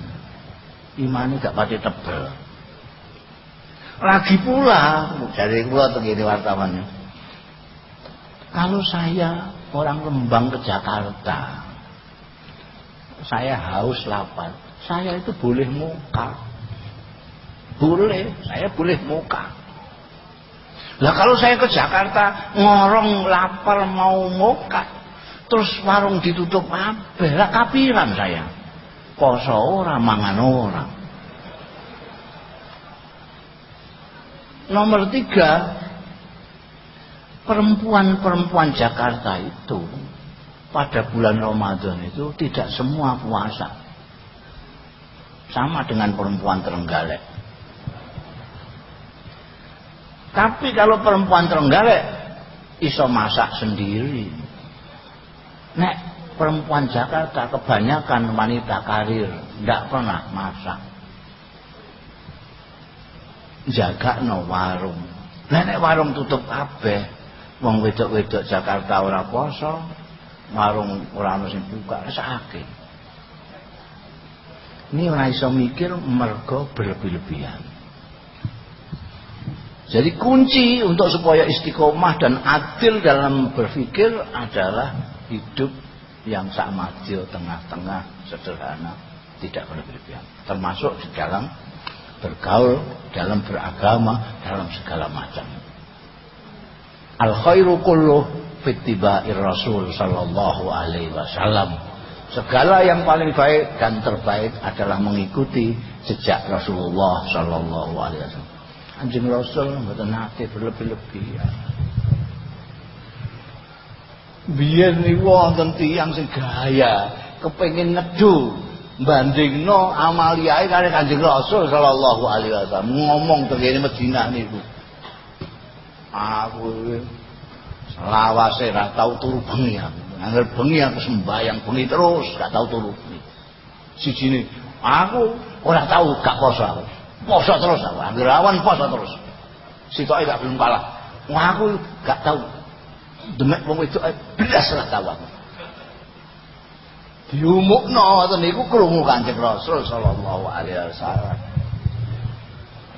imannya gak pati tebel lagi pula dari gua begini wartawannya kalau saya orang Lembang ke Jakarta saya haus lapar saya itu boleh muka. Boleh saya boleh muka. Lah kalau saya ke Jakarta ngorong lapar mau muka. Terus warung ditutup apa lah kapiran saya? Poso ora mangan orang nomor tiga perempuan-perempuan Jakarta itu pada bulan Ramadan itu tidak semua puasa sama dengan perempuan Terenggalek tapi kalau perempuan Terenggalek iso masak sendiri Nek perempuan Jakarta kebanyakan wanita karir, tidak pernah masak. Jaga no warung. Nek warung tutup kabeh, wong wedok-wedok Jakarta ora poso, warung ora ono buka, sakit. Ini ora iso mikir mergo berlebih-lebihan. Jadi kunci untuk supaya istiqomah dan adil dalam berpikir adalah hidup yang sama samadhi tengah-tengah sederhana tidak berlebihan. Termasuk di dalam bergaul dalam beragama dalam segala macam. Al khairu kullu fitiba'ir rasul sallallahu alaihi wasallam segala yang paling baik dan terbaik adalah mengikuti jejak Rasulullah sallallahu alaihi wasallam. Anjing rasul mboten nate berlebih-lebihan biyen niku wonten tiyang sing gaya kepengin nedu bandingno amaliae karo Kanjeng Rasul sallallahu alaihi wasallam. Ngomong tengene Madinah niku. Aku selawase ra tau turu bengi angger bengi aku sembayang bengi terus gak tau turu sijine aku ora tau gak poso aku. Poso terus aku angger awan poso terus. Sitoke gak belum kalah. Aku gak tau. Demek wong itu belas lah tawang diumukno ngoten niku krungu Kanjeng Rasul sallallahu alaihi wasallam.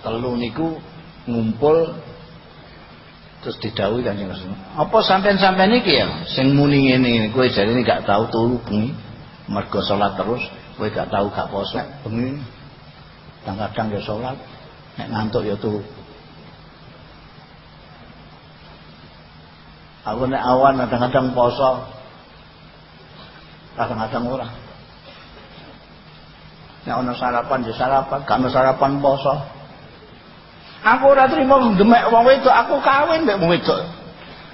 Telu niku ngumpul terus didhawuhi Kanjeng Rasul apa sampean-sampean iki ya sing muni ngene kowe jarine gak tau turu bengi mergo salat terus kowe gak tau gak poso bengi kadang-kadang ya salat nek ngantuk ya turu Aku nek awan kadang-kadang poso. Kadang-kadang ora. Nek ana sarapan ya sarapan, gak sarapan poso. Aku ora trimo demek wong wedok, aku kawin mek wong wedok.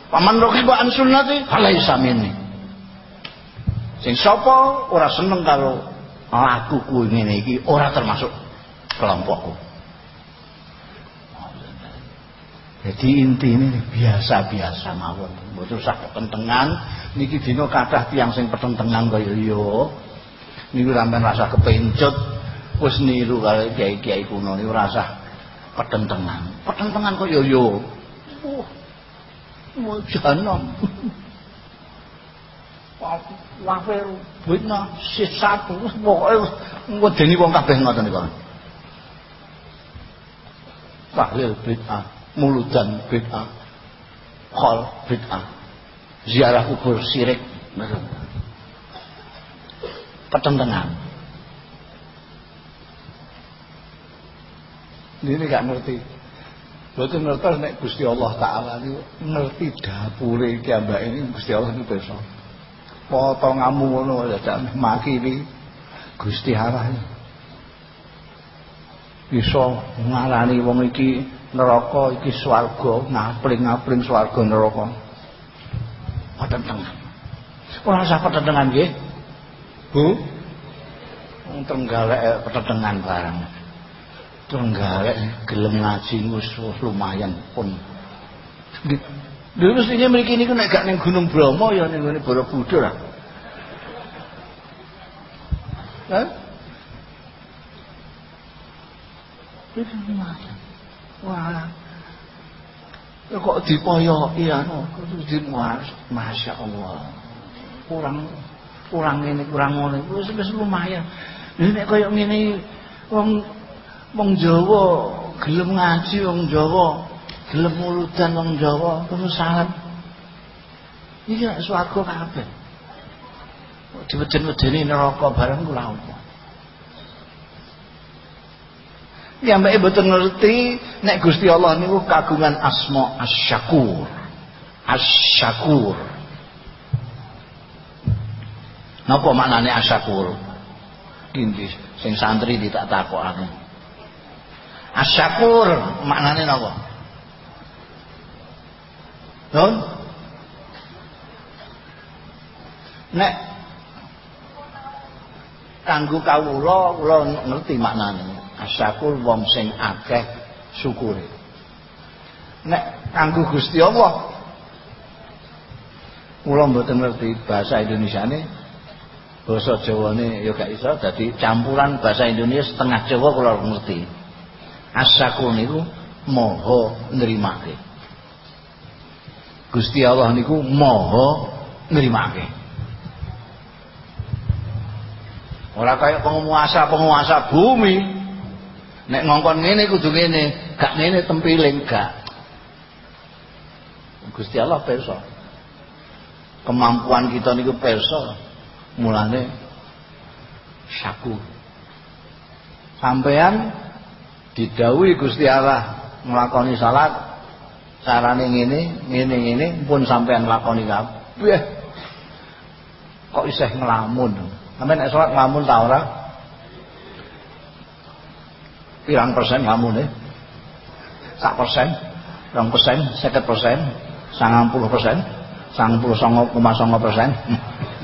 Paman raqiba an sunnati falaisa minni. Sing sapa ora seneng karo lakuku ngene iki ora termasuk kelompokku. Jadi inti ini biasa-biasa mawon. Mboten usah kepentengan niki dina kathah tiyang sing petentengan kaya yo. Niku sampean rasa kepencut wis niru karo kiai-kiai kuno niku rasa petentengan. Petentengan kaya yo. Uh, mau janom. Wafir bitna satu pokoke wedeni wong kabeh ngoten niku. Tahlil bid'ah muludan bid'ah khol bid'ah ziarah kubur sirik pertentangan ini gak ngerti. Betul ngerti nek Gusti Allah Taala itu ngerti dapure kiambak ini Gusti Allah itu besok. Potongamu ngono aja maki ini Gusti Allah. Bisa ngarani wong iki neraka iki swarga ngapling-ngapling swarga neraka. Patentengan. Ora usah patentengan nggih. Bu? Wong tenggalek eh, patentengan barang tenggalek gelem ngaji wis lumayan pun Dulu mestinya mriki niku nek gak ning Gunung Bromo ya ning ngene Borobudur lah. Hah? Lumayan. Wah. Ya kok dipoyoki anu, di Masya Allah. Kurang kurang ini kurang ngono wis wis lumayan. Ini nek koyo ngene wong wong Jawa gelem ngaji wong Jawa, gelem muludan wong Jawa terus salat. Iki nek swarga kabeh. Diweden-wedeni neraka bareng kula apa. Ya mbak betul ngerti nek Gusti Allah niku kagungan asma asyakur. Asyakur. Napa maknane asyakur? Inti sing santri tidak takokane. Asyakur maknane napa? Nun? Nek kanggo kawula kula ngerti maknane asyakur wong sing akeh syukure nek kanggo Gusti Allah kula mboten ngerti bahasa Indonesia ini bahasa Jawa ini ya gak iso dadi campuran bahasa Indonesia setengah Jawa kula ngerti asyakur niku moho nrimake. Gusti Allah niku moho nrimake. Ora kaya penguasa-penguasa bumi. Nek ngongkon ngene kudu ngene gak ngene tempiling gak. Gusti Allah perso. Kemampuan kita niku perso. Mulane syakur sampean didawi Gusti Allah nglakoni salat carane ngene ngene ngene pun sampean lakoni kabeh. Kok isih ngelamun? Sampean nek salat ngelamun ta ora? Pirang persen nih sak persen? Rong persen? Seket persen? Sangang puluh persen? Sangang puluh songo koma songo persen [LAUGHS]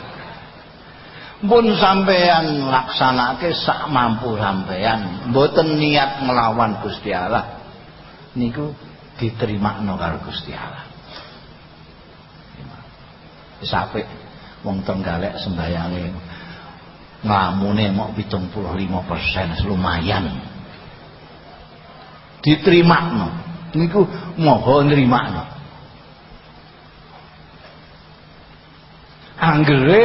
pun sampean laksanake sak mampu sampean mboten niat melawan Gusti Allah niku diterima no karo Gusti Allah. Apik wong tenggalek sembayange nglamune mok 75% lumayan. Diterima niku moho nrimakno anggere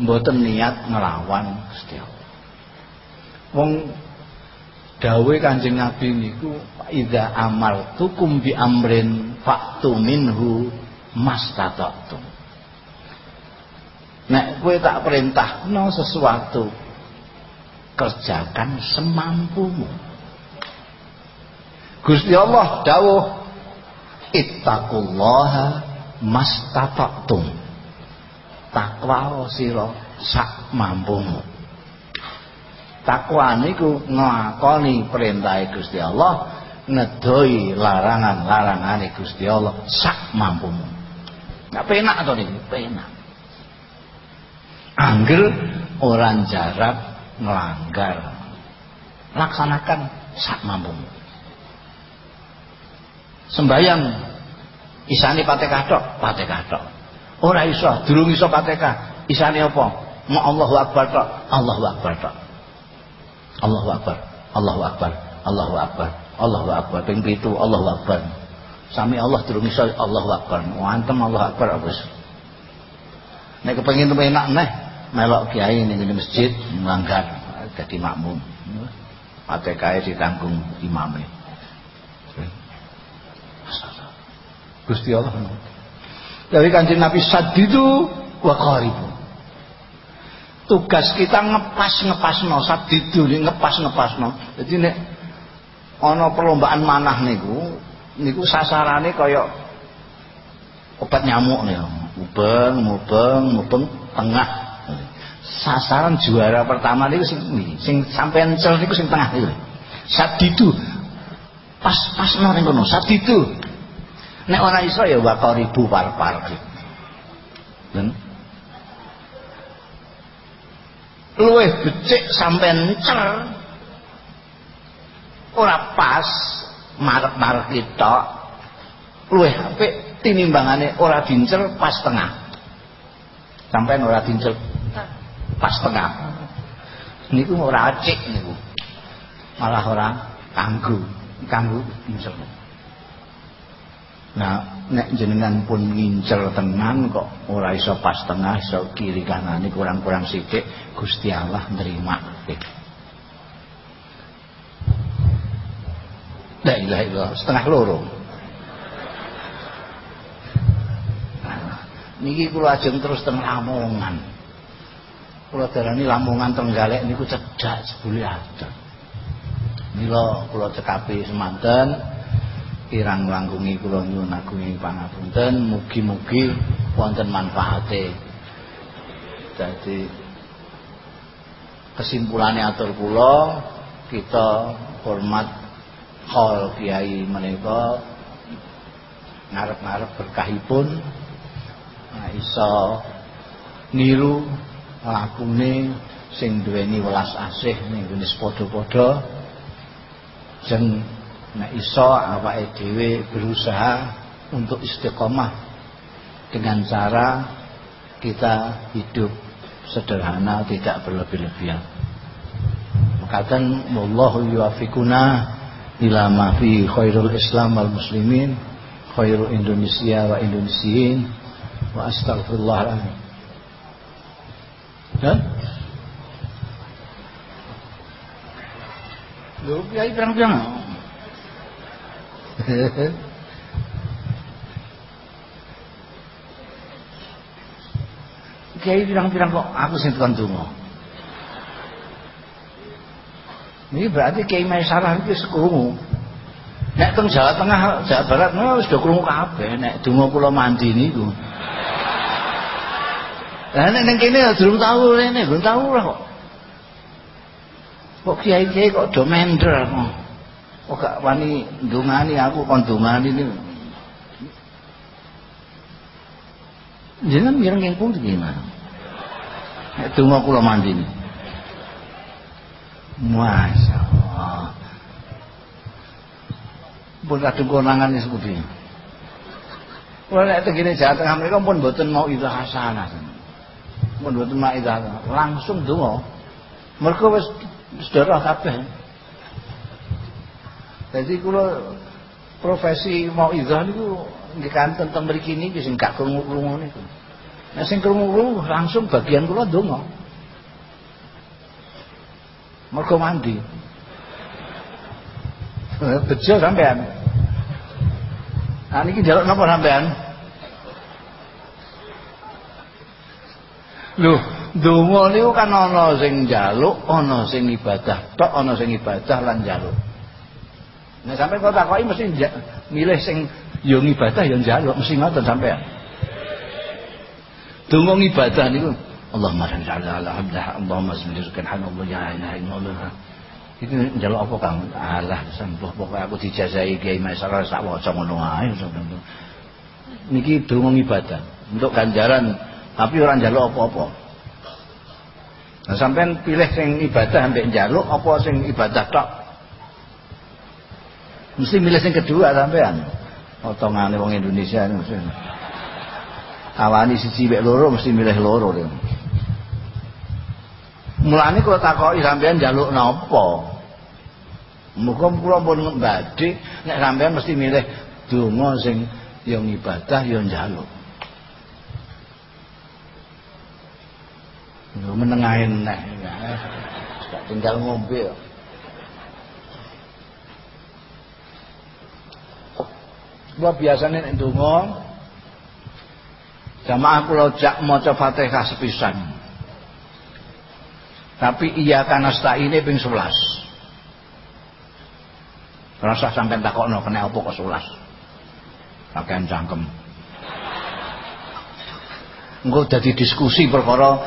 mboten niat ngelawan Gusti wong dawe Kanjeng Nabi niku idza amartukum bi amrin fa'tu minhu mastata'tum. Nek kowe tak perintahno sesuatu kerjakan semampumu. Gusti Allah dawuh ittaqullaha mastata'tum takwa sira sak mampumu takwa niku nglakoni perintah Gusti Allah ngedoi larangan-larangan Gusti Allah sak mampumu. Enggak penak to niki, penak. Angger orang jarak melanggar. Laksanakan sak mampumu. Sembayang Fatihah tok, Fatihah tok. Ora iso, durung iso Fatihah. Isane apa? Mu Allahu Akbar tok, Allahu Akbar tok. Allahu Akbar, Allahu Akbar, Allahu Akbar, Allahu Akbar. Ping pitu Allahu Akbar. Sami Allah durung iso Allahu Akbar. Wantem Allahu Akbar wis. Nek kepengin enak neh melok kiai ning masjid melanggar jadi makmum. Fatihah ditanggung imamnya. Gusti Allah. Dari kanjeng Nabi sadidu wa qaribu. Tugas kita ngepas ngepasno sadidu ngepas ngepasno. Jadi nek ana perlombaan manah niku niku sasarane kaya obat nyamuk nih. Mubeng, mubeng, mubeng tengah. Sasaran juara pertama niku sing sing sampean cel niku sing tengah niku. Sadidu. Pas pas ning kono, sadidu. Nek ora iso ya wa par-par. Dan luwih becik sampean cer ora pas marek-marek kita luwih apik tinimbangane ora dincer pas tengah. Sampean ora dincer pas tengah. Niku ora acik niku. Malah ora kanggo kanggo dincer Nah, nek jenengan pun ngincer tenan kok ora iso pas tengah, iso kiri kanan kurang-kurang sithik, Gusti Allah nerima. La ilaha illallah, setengah loro. Nah, niki kula ajeng terus teng Lamongan. Kula darani Lamongan Trenggalek niku cedak jebule ada. Mila kula cekapi semanten kirang langkungi kula nyuwun agungi pangapunten. Mugi-mugi wonten manfaate. Dadi kesimpulane atur kula kita hormat hal kiai menika ngarep-ngarep berkahipun. Nah, iso niru lakune sing duweni welas asih ning padha-padha jeng Nek iso awake dhewe berusaha untuk istiqomah dengan cara kita hidup sederhana tidak berlebih-lebihan. Makaten wallahu yuwafiquna ila ma fi khairul Islam wal muslimin, khairul Indonesia wa Indonesiin wa astaghfirullahaladzim. Dan Lho, kiai pirang-pirang Kiai bilang-bilang kok aku sing tukang donga. Ini berarti Kiai Maisarah iki sekrungu. Nek teng Jawa Tengah, Jawa Barat no wis do krungu kabeh nek donga kula mandi niku. Lah nek ning kene durung tau rene, durung tau lah kok. Kok kiai-kiai kok do mender kok. Kok gak wani ndungani aku kon ndungani ini? Jangan mireng yang pun gimana nek donga kula mandi Masya Allah pun kadung konangan ini kalau nek tegene Jawa Tengah mereka pun boten mau itu hasanah pun boten mau itu langsung donga. Mereka wis sedara kabeh jadi kalau profesi mau izah niku nggih kanten teng mriki niki sing gak krungu-krungu niku. Nah sing krungu-krungu langsung bagian kula donga. Mergo mandi. Eh, bejo sampean. Nah niki njaluk napa sampean? Lho, donga niku kan ana sing njaluk, ana sing ibadah tok, ana sing ibadah lan njaluk. Nah sampai kau takoki mesti milih sing yo ibadah yo njaluk mesti ngoten sampean. Donga ibadah niku Allahumma shalli ala Muhammad Allahumma ala Muhammad la ilaha illallah Iki njaluk apa Kang? Alah sembuh pokoke aku dijazahi Kiai Maisara sak waca ngono. Niki donga ibadah untuk ganjaran tapi orang njaluk apa-apa. Nah sampean pilih sing ibadah ambek njaluk apa sing ibadah tok? Mesti milih sing kedua sampean. Potongane wong Indonesia ini mesti. Awani siji mek loro mesti milih loro. Mulane kula takoki sampean njaluk napa? Muga kula pun badhe nek sampean mesti milih donga sing yang ibadah yang njaluk. Yo menengahin nek. Tinggal ngombe. Gua biasanya nek donga jamaah kula jak maca Fatihah sepisan. Tapi iya kana ini ping 11. Rasa sampai takokno kena apa kok sulas. Pakaian cangkem. Engko dadi diskusi perkara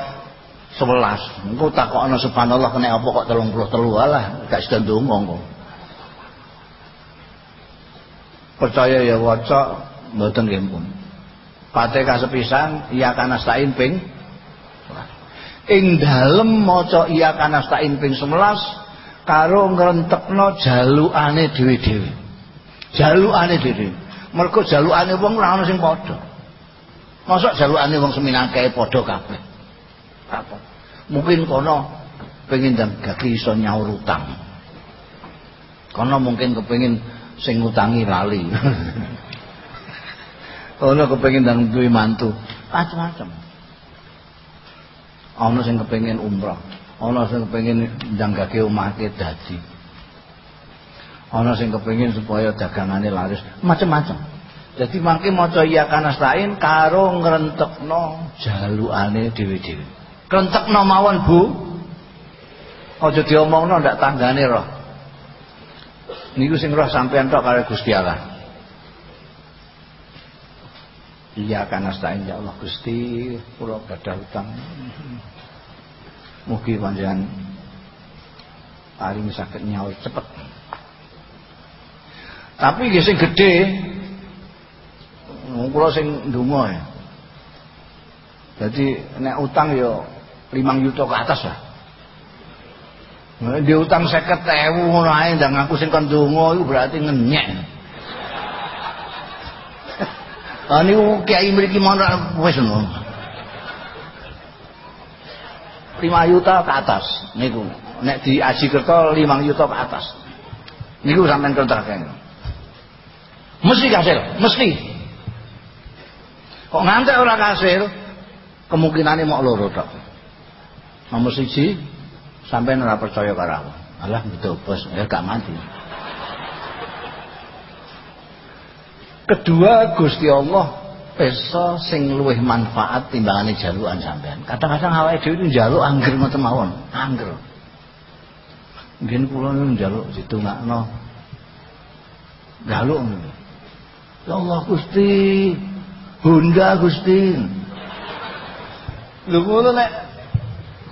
sebelas. Engko takokno subhanallah kena apa kok 33 alah gak sida ndonga engko. Percaya ya waca mboten nggih pun. Fatihah sepisan iya kana stain ping ing dalem maca iya kana stain ping 11 karo ngrentekno jalukane dhewe-dhewe. Jalukane dhewe. Mergo jalukane wong ora ana sing padha. Mosok jalukane wong seminake padha kabeh. Apa? Mungkin kono pengen dan gaki iso nyaur utang. Kono mungkin kepengin sing ngutangi lali. kono kepengin dan duwe mantu. Macam-macam. Ana sing kepengin umrah. Ana sing kepengin njanggake omahke dadi. Ana sing kepengin supaya dagangane laris. Macam-macam jadi mangke maca iya kanastain karo ngrentekno jalukane dhewe-dhewe. Krentekno mawon Bu. Aja diomongno ndak tanggane roh niku sing roh sampean tok karo Gusti Allah Iya kanastain ya Allah Gusti kula gadah utang Mugi panjenengan paling sakit nyawa cepet. Tapi nggih sing gedhe kula sing ndonga ya. Jadi nek utang ya 5 juta ke atas lah. Nah, dia utang seket ewu ngono ae ndang aku sing kon ndonga iku berarti ngenyek. Ah niku kiai mriki wis ngono. 5 juta ke atas niku. Nek di Aji Kerto 5 juta ke atas. Niku sampean kontrakan mesti kasil mesti. Kok ngantek ora kasil? Kemungkinannya mau loro tok. Nomor siji sampean ora percaya karo aku alah bos ya gak mati kedua Gusti Allah pesa sing luwih manfaat timbangane jalukan sampean. Kadang-kadang awake dhewe njaluk angger ngoten mawon, angger. Mungkin kula njaluk ditungakno. Njaluk ngono. Ya Allah Gusti, Honda Gusti. Lho ngono nek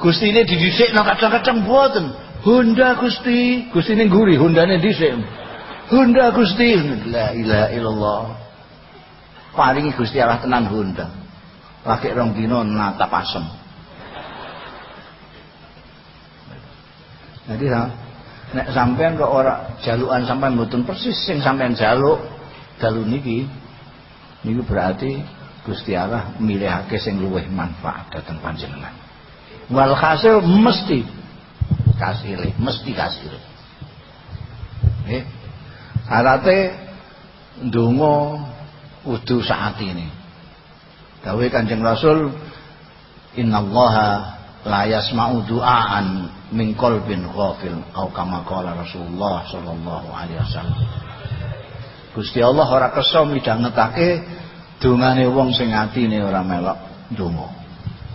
Gusti ini didhisikno kadang-kadang mboten. Honda Gusti, Gusti ini nguri, Hondane dhisik. Honda Gusti, la ilaha illallah paringi Gusti Allah tenan Honda. Lagi rong dina natap asem. Jadi nek sampean kok ora jalukan sampean mboten persis sing sampean jaluk dalu niki niku berarti Gusti Allah milihake sing luwih manfaat dateng panjenengan. Wal hasil mesti kasile, mesti kasile. Nggih. Syaratnya ndonga kudu saat ini Dawe Kanjeng Rasul innallaha la yasma'u du'aan min qalbin ghafil atau kama qala Rasulullah sallallahu alaihi wasallam Gusti Allah ora kersa midhangetake dongane wong sing atine ora melok donga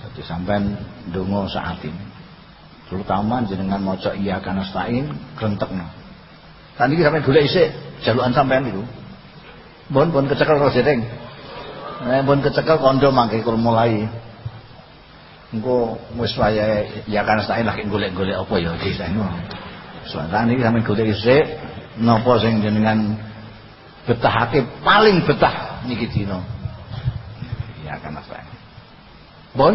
dadi sampean donga saat ini terutama jenengan maca iya kana stain krentekno Tadi sampean golek isik jalukan sampean itu Bon bon kecekel karo jeteng. Nek bon kecekel kondo mangke kul mulai. Engko wis wayahe ya kan sak lagi golek-golek apa ya iki ngono. Soalnya ini sampe golek isik napa sing jenengan betahake paling betah niki dina. Ya kan apa? Bon?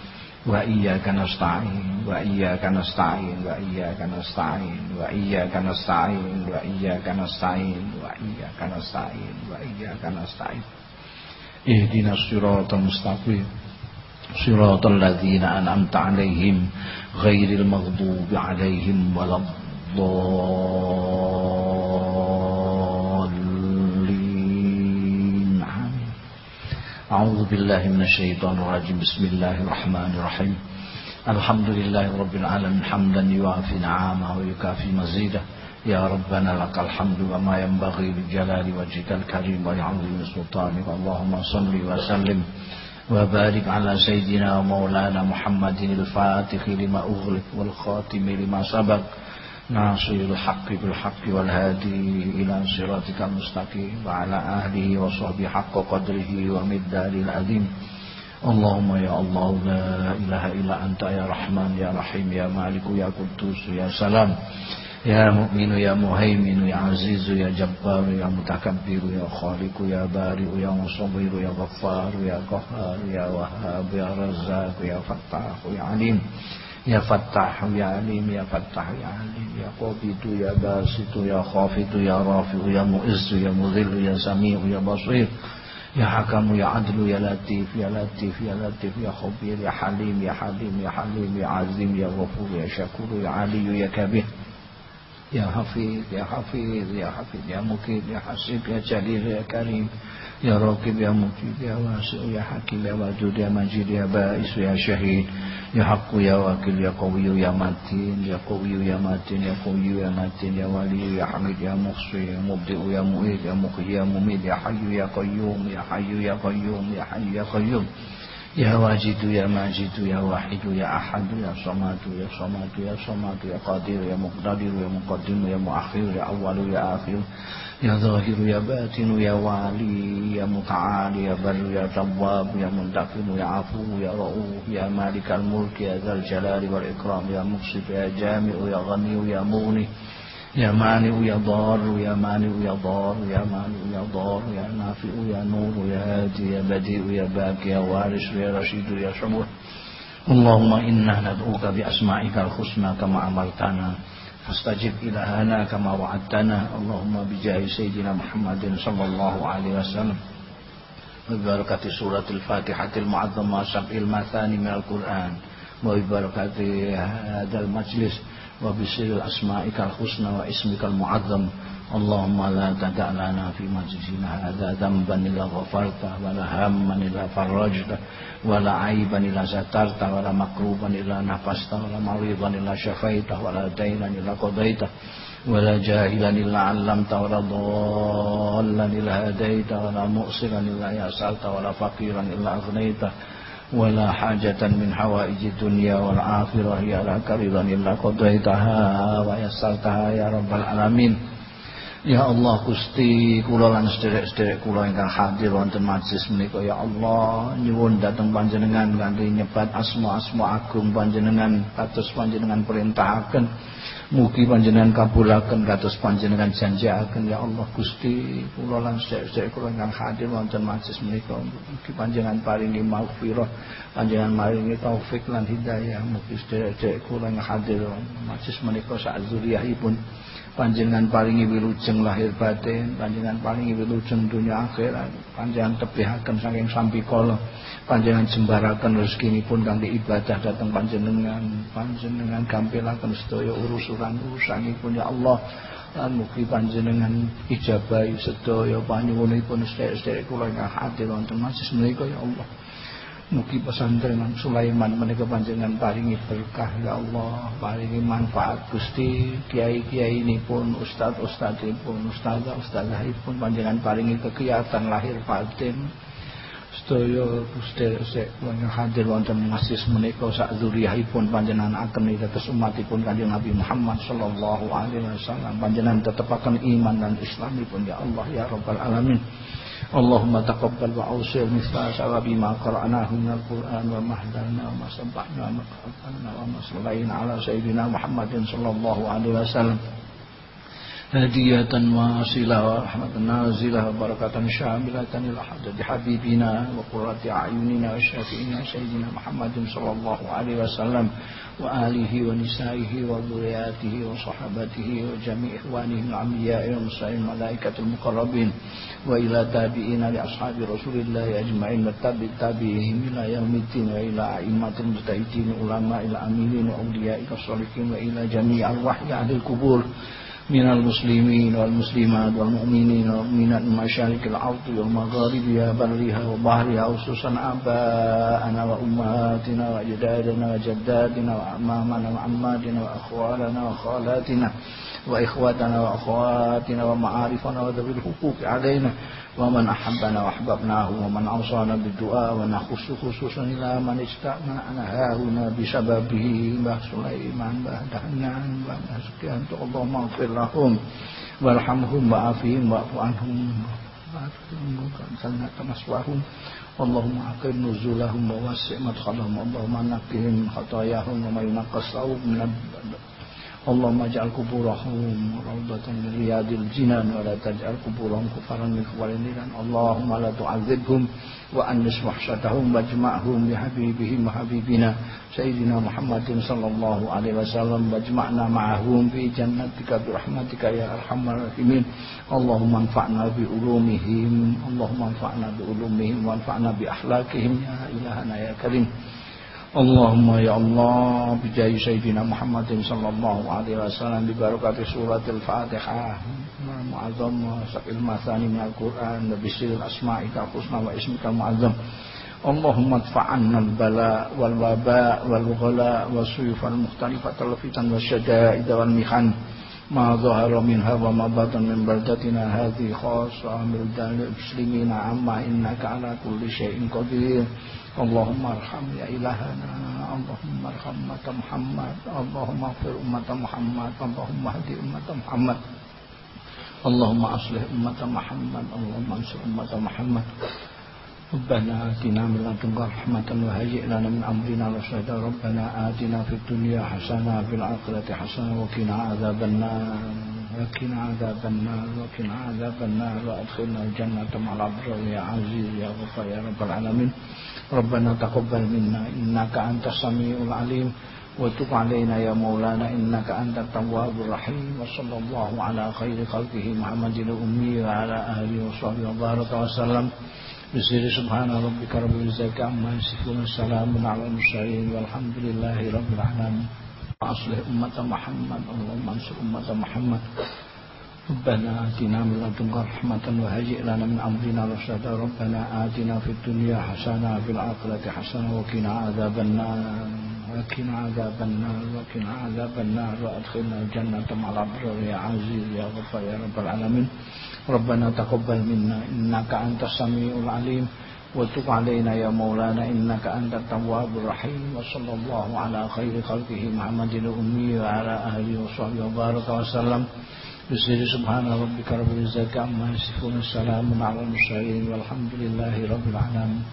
Wa iyyaka nasta'in wa iyyaka nasta'in wa iyyaka nasta'in wa iyyaka nasta'in wa iyyaka nasta'in wa iyyaka nasta'in wa iyyaka nasta'in Ihdinas siratal mustaqim. Siratal ladzina an'amta 'alaihim ghairil maghdubi 'alaihim waladdallin. أعوذ بالله من الشيطان الرجيم. بسم الله الرحمن الرحيم. الحمد لله رب العالمين. حمدا يوافي نعامه ويكافي مزيده. يا ربنا لك الحمد وما ينبغي لجلال وجهك الكريم ولعظيم سلطانك. اللهم صل وسلم وبارك على سيدنا ومولانا محمد الفاتح لما أغلق والخاتم لما سبق. ناصر الحق بالحق والهادي إلى صراطك المستقيم وعلى أهله وصحبه حق قدره ومدار العظيم اللهم يا الله لا إله إلا أنت يا رحمن يا رحيم يا مالك يا قدوس يا سلام يا مؤمن يا مهيمن يا عزيز يا جبار يا متكبر يا خالق يا بارئ يا مصبر يا غفار يا قهار يا وهاب يا رزاق يا فتاح يا عليم يا فتاح يا عليم يا فتاح يا عليم يا قابض يا باسط يا خافض يا رافع يا مؤز يا مذل يا سميع يا بصير يا حكم يا عدل يا لطيف يا لطيف يا لطيف يا خبير يا حليم يا حليم يا حليم يا عظيم يا غفور يا شكور يا علي يا كبير يا حفيظ يا حفيظ يا حفيظ يا مكيد يا حسيب يا جليل يا كريم يا راكب يا مجيب يا واسع يا حكيم يا ودود يا مجيد يا بائس يا شهيد يا حق يا واكل يا قوي يا متين يا قوي يا متين يا قوي يا متين يا ولي يا حميد يا مخصي يا مبدئ يا مؤيد يا مخي يا مميت يا حي يا قيوم يا حي يا قيوم يا حي يا قيوم يا واجد يا ماجد يا واحد يا أحد يا صمد يا صمد يا صمد يا قادر يا مقتدر يا مقدم يا مؤخر يا أول يا آخر يا ظاهر يا باطن يا والي يا متعالي يا بر يا تواب يا منتقم يا عفو يا رؤوف يا مالك الملك يا ذا الجلال والإكرام يا مقسط يا جامع يا غني يا مغني يا مانع يا ضار يا مانع يا ضار يا مانع يا ضار يا نافع يا نور يا هادي يا بديع يا باكي يا وارث يا رشيد يا شمول اللهم إنا ندعوك بأسمائك الحسنى كما أمرتنا. فاستجب إلهنا كما وعدتنا. اللهم بجاه سيدنا محمد صلى الله عليه وسلم. وببركة سورة الفاتحة المعظمة سبع المثاني من القرآن. وببركة هذا المجلس وبسر أسمائك الحسنى واسمك المعظم. اللهم لا تدع لنا في مجلسنا هذا ذنبا إلا غفرته ولا هما إلا فرجته ولا عيبا إلا سترته ولا مكروبا إلا نفسته ولا مريضا إلا شفيته ولا دينا إلا قضيته ولا جاهلا إلا علمته ولا ضالا إلا هديته ولا مؤسرا إلا يسرته ولا فقيرا إلا أغنيته. ولا حاجة من حوائج الدنيا والآخرة هي لك رضا إلا قضيتها ويسرتها يا رب العالمين Ya Allah Gusti kula lan sederek-sederek kula ingkang hadir wonten majelis menika ya Allah nyuwun dhateng panjenengan kanthi nyebat asma-asma agung panjenengan kados panjenengan perintahaken Mugi panjenengan kabulaken kados panjenengan janjiaken ya Allah Gusti kula lan sedherek kula ingkang hadir wonten majelis menika. Mugi panjenengan paringi maghfirah panjenengan maringi taufik lan hidayah. Mugi sedherek kula ingkang hadir majelis menika sak zuriyahipun. Panjenengan paringi wilujeng lahir batin panjenengan paringi wilujeng dunia akhirat. Panjenengan tebihaken saking sampikala panjenengan jembaraken rezekinipun kangge ibadah dhateng panjenengan. Panjenengan gampilaken sedaya urusan-urusanipun ya Allah. Lan mugi panjenengan ijabahi sedaya panyuwunipun sedherek-sedherek kula ingkang hadir wonten majelis menika ya Allah. Mugi pesantren Sulaiman menika panjenengan paringi berkah ya Allah, paringi manfaat Gusti kiai-kiai ini pun ustaz-ustaz pun ustazah pun panjenengan paringi kegiatan lahir batin. Sedaya sedherek hadir wonten masis menika sak dzuriyahipun panjenengan ageng dados umatipun Kanjeng Nabi Muhammad sallallahu alaihi wasallam. Panjenengan tetepaken iman dan islamipun ya Allah ya rabbal alamin. Allahumma taqabbal wa awsir misla sawabi ma qara'nahu min al-Qur'an wa mahdalna wa masabbahna wa maqatanna wa masallaina ala sayyidina Muhammadin sallallahu alaihi wasallam. هدية واصلة ورحمة نازلة وبركة شاملة إلى حضرة حبيبنا وقرة أعيننا وشافئنا سيدنا محمد صلى الله عليه وسلم وآله ونسائه وذرياته وصحابته وجميع إخوانه العمياء والمسائل الملائكة المقربين وإلى تابعين لأصحاب رسول الله أجمعين والتابع تابعهم إلى يوم الدين وإلى أئمة المجتهدين علماء الأمينين وأولياء الصالحين وإلى جميع الوحي أهل القبور. من المسلمين والمسلمات والمؤمنين من مشارق الأرض والمغاربها برها وبحرها خصوصا آباءنا وأمهاتنا وأجدادنا وجداتنا وأمامنا وعماتنا وأخوالنا وخالاتنا وإخواتنا وأخواتنا ومعارفنا وذوي الحقوق علينا. ومن أحبنا وأحببناه ومن أوصانا بالدعاء ونخص خصوصا إلى من استأمعنا هاهنا بسببه باه سليمان باه دهنان باه سكيان اللهم اغفر لهم وارحمهم وعافهم واعف عنهم سنة مسواهم اللهم عقل نزولهم ووسع مدخلهم اللهم نقهم خطاياهم وما ينقص من اللهم اجعل قبورهم روضة من رياض الجنان ولا تجعل قبورهم كفرا من كفر النيران. اللهم لا تعذبهم وأنس وحشتهم واجمعهم بحبيبهم وحبيبنا سيدنا محمد صلى الله عليه وسلم. واجمعنا معهم في جنتك برحمتك يا أرحم الراحمين. اللهم انفعنا بعلومهم اللهم انفعنا بعلومهم وانفعنا بأخلاقهم. يا إلهنا يا كريم. اللهم يا الله بجاه سيدنا محمد صلى الله عليه وسلم ببركة سورة الفاتحة المعظم وسق المثاني من القرآن بسر الأسماء الحسنى واسمك المعظم اللهم ادفع عنا البلاء والوباء والغلاء والسيوف المختلفة الفتن والشدائد والمحن ما ظهر منها وما بطن من بلدتنا هذه خاصة من بلدان المسلمين عما إنك على كل شيء قدير اللهم ارحم يا إلهنا اللهم ارحم أمة محمد اللهم اغفر أمة محمد اللهم اهد أمة محمد. اللهم أصلح أمة محمد اللهم انصر أمة محمد. ربنا آتنا من لدنك رحمة وهيئ لنا من أمرنا رشدا. ربنا آتنا في الدنيا حسنة وفي الآخرة حسنة وقنا عذاب النار وقنا عذاب النار وقنا عذاب النار وأدخلنا الجنة مع الأبرار يا عزيز يا غفار يا رب العالمين. ربنا تقبل منا إنك أنت السميع العليم وتب علينا يا مولانا إنك أنت التواب الرحيم وصلى الله على خير خلقه محمد الأمي وعلى آله وصحبه وبارك وسلم بسر سبحان ربك رب العزة عما يصفون السلام على المرسلين والحمد لله رب العالمين وأصلح أمة محمد اللهم انصر أمة محمد ربنا آتنا من لدنك رحمة وهيئ لنا من أمرنا رشدا. ربنا آتنا في الدنيا حسنة وفي الآخرة حسنة وقنا عذاب النار. وقنا عذاب النار وقنا عذاب النار. وأدخلنا الجنة مع الأبرار يا عزيز يا غفار يا رب العالمين. ربنا تقبل منا إنك أنت السميع العليم. وتب علينا يا مولانا إنك أنت التواب الرحيم. وصلى الله على خير خلقه محمد الأمي وعلى آله وصحبه وبارك وسلم. بسر سبحان ربك رب العزة عما يصفون السلام على المرسلين والحمد لله رب العالمين.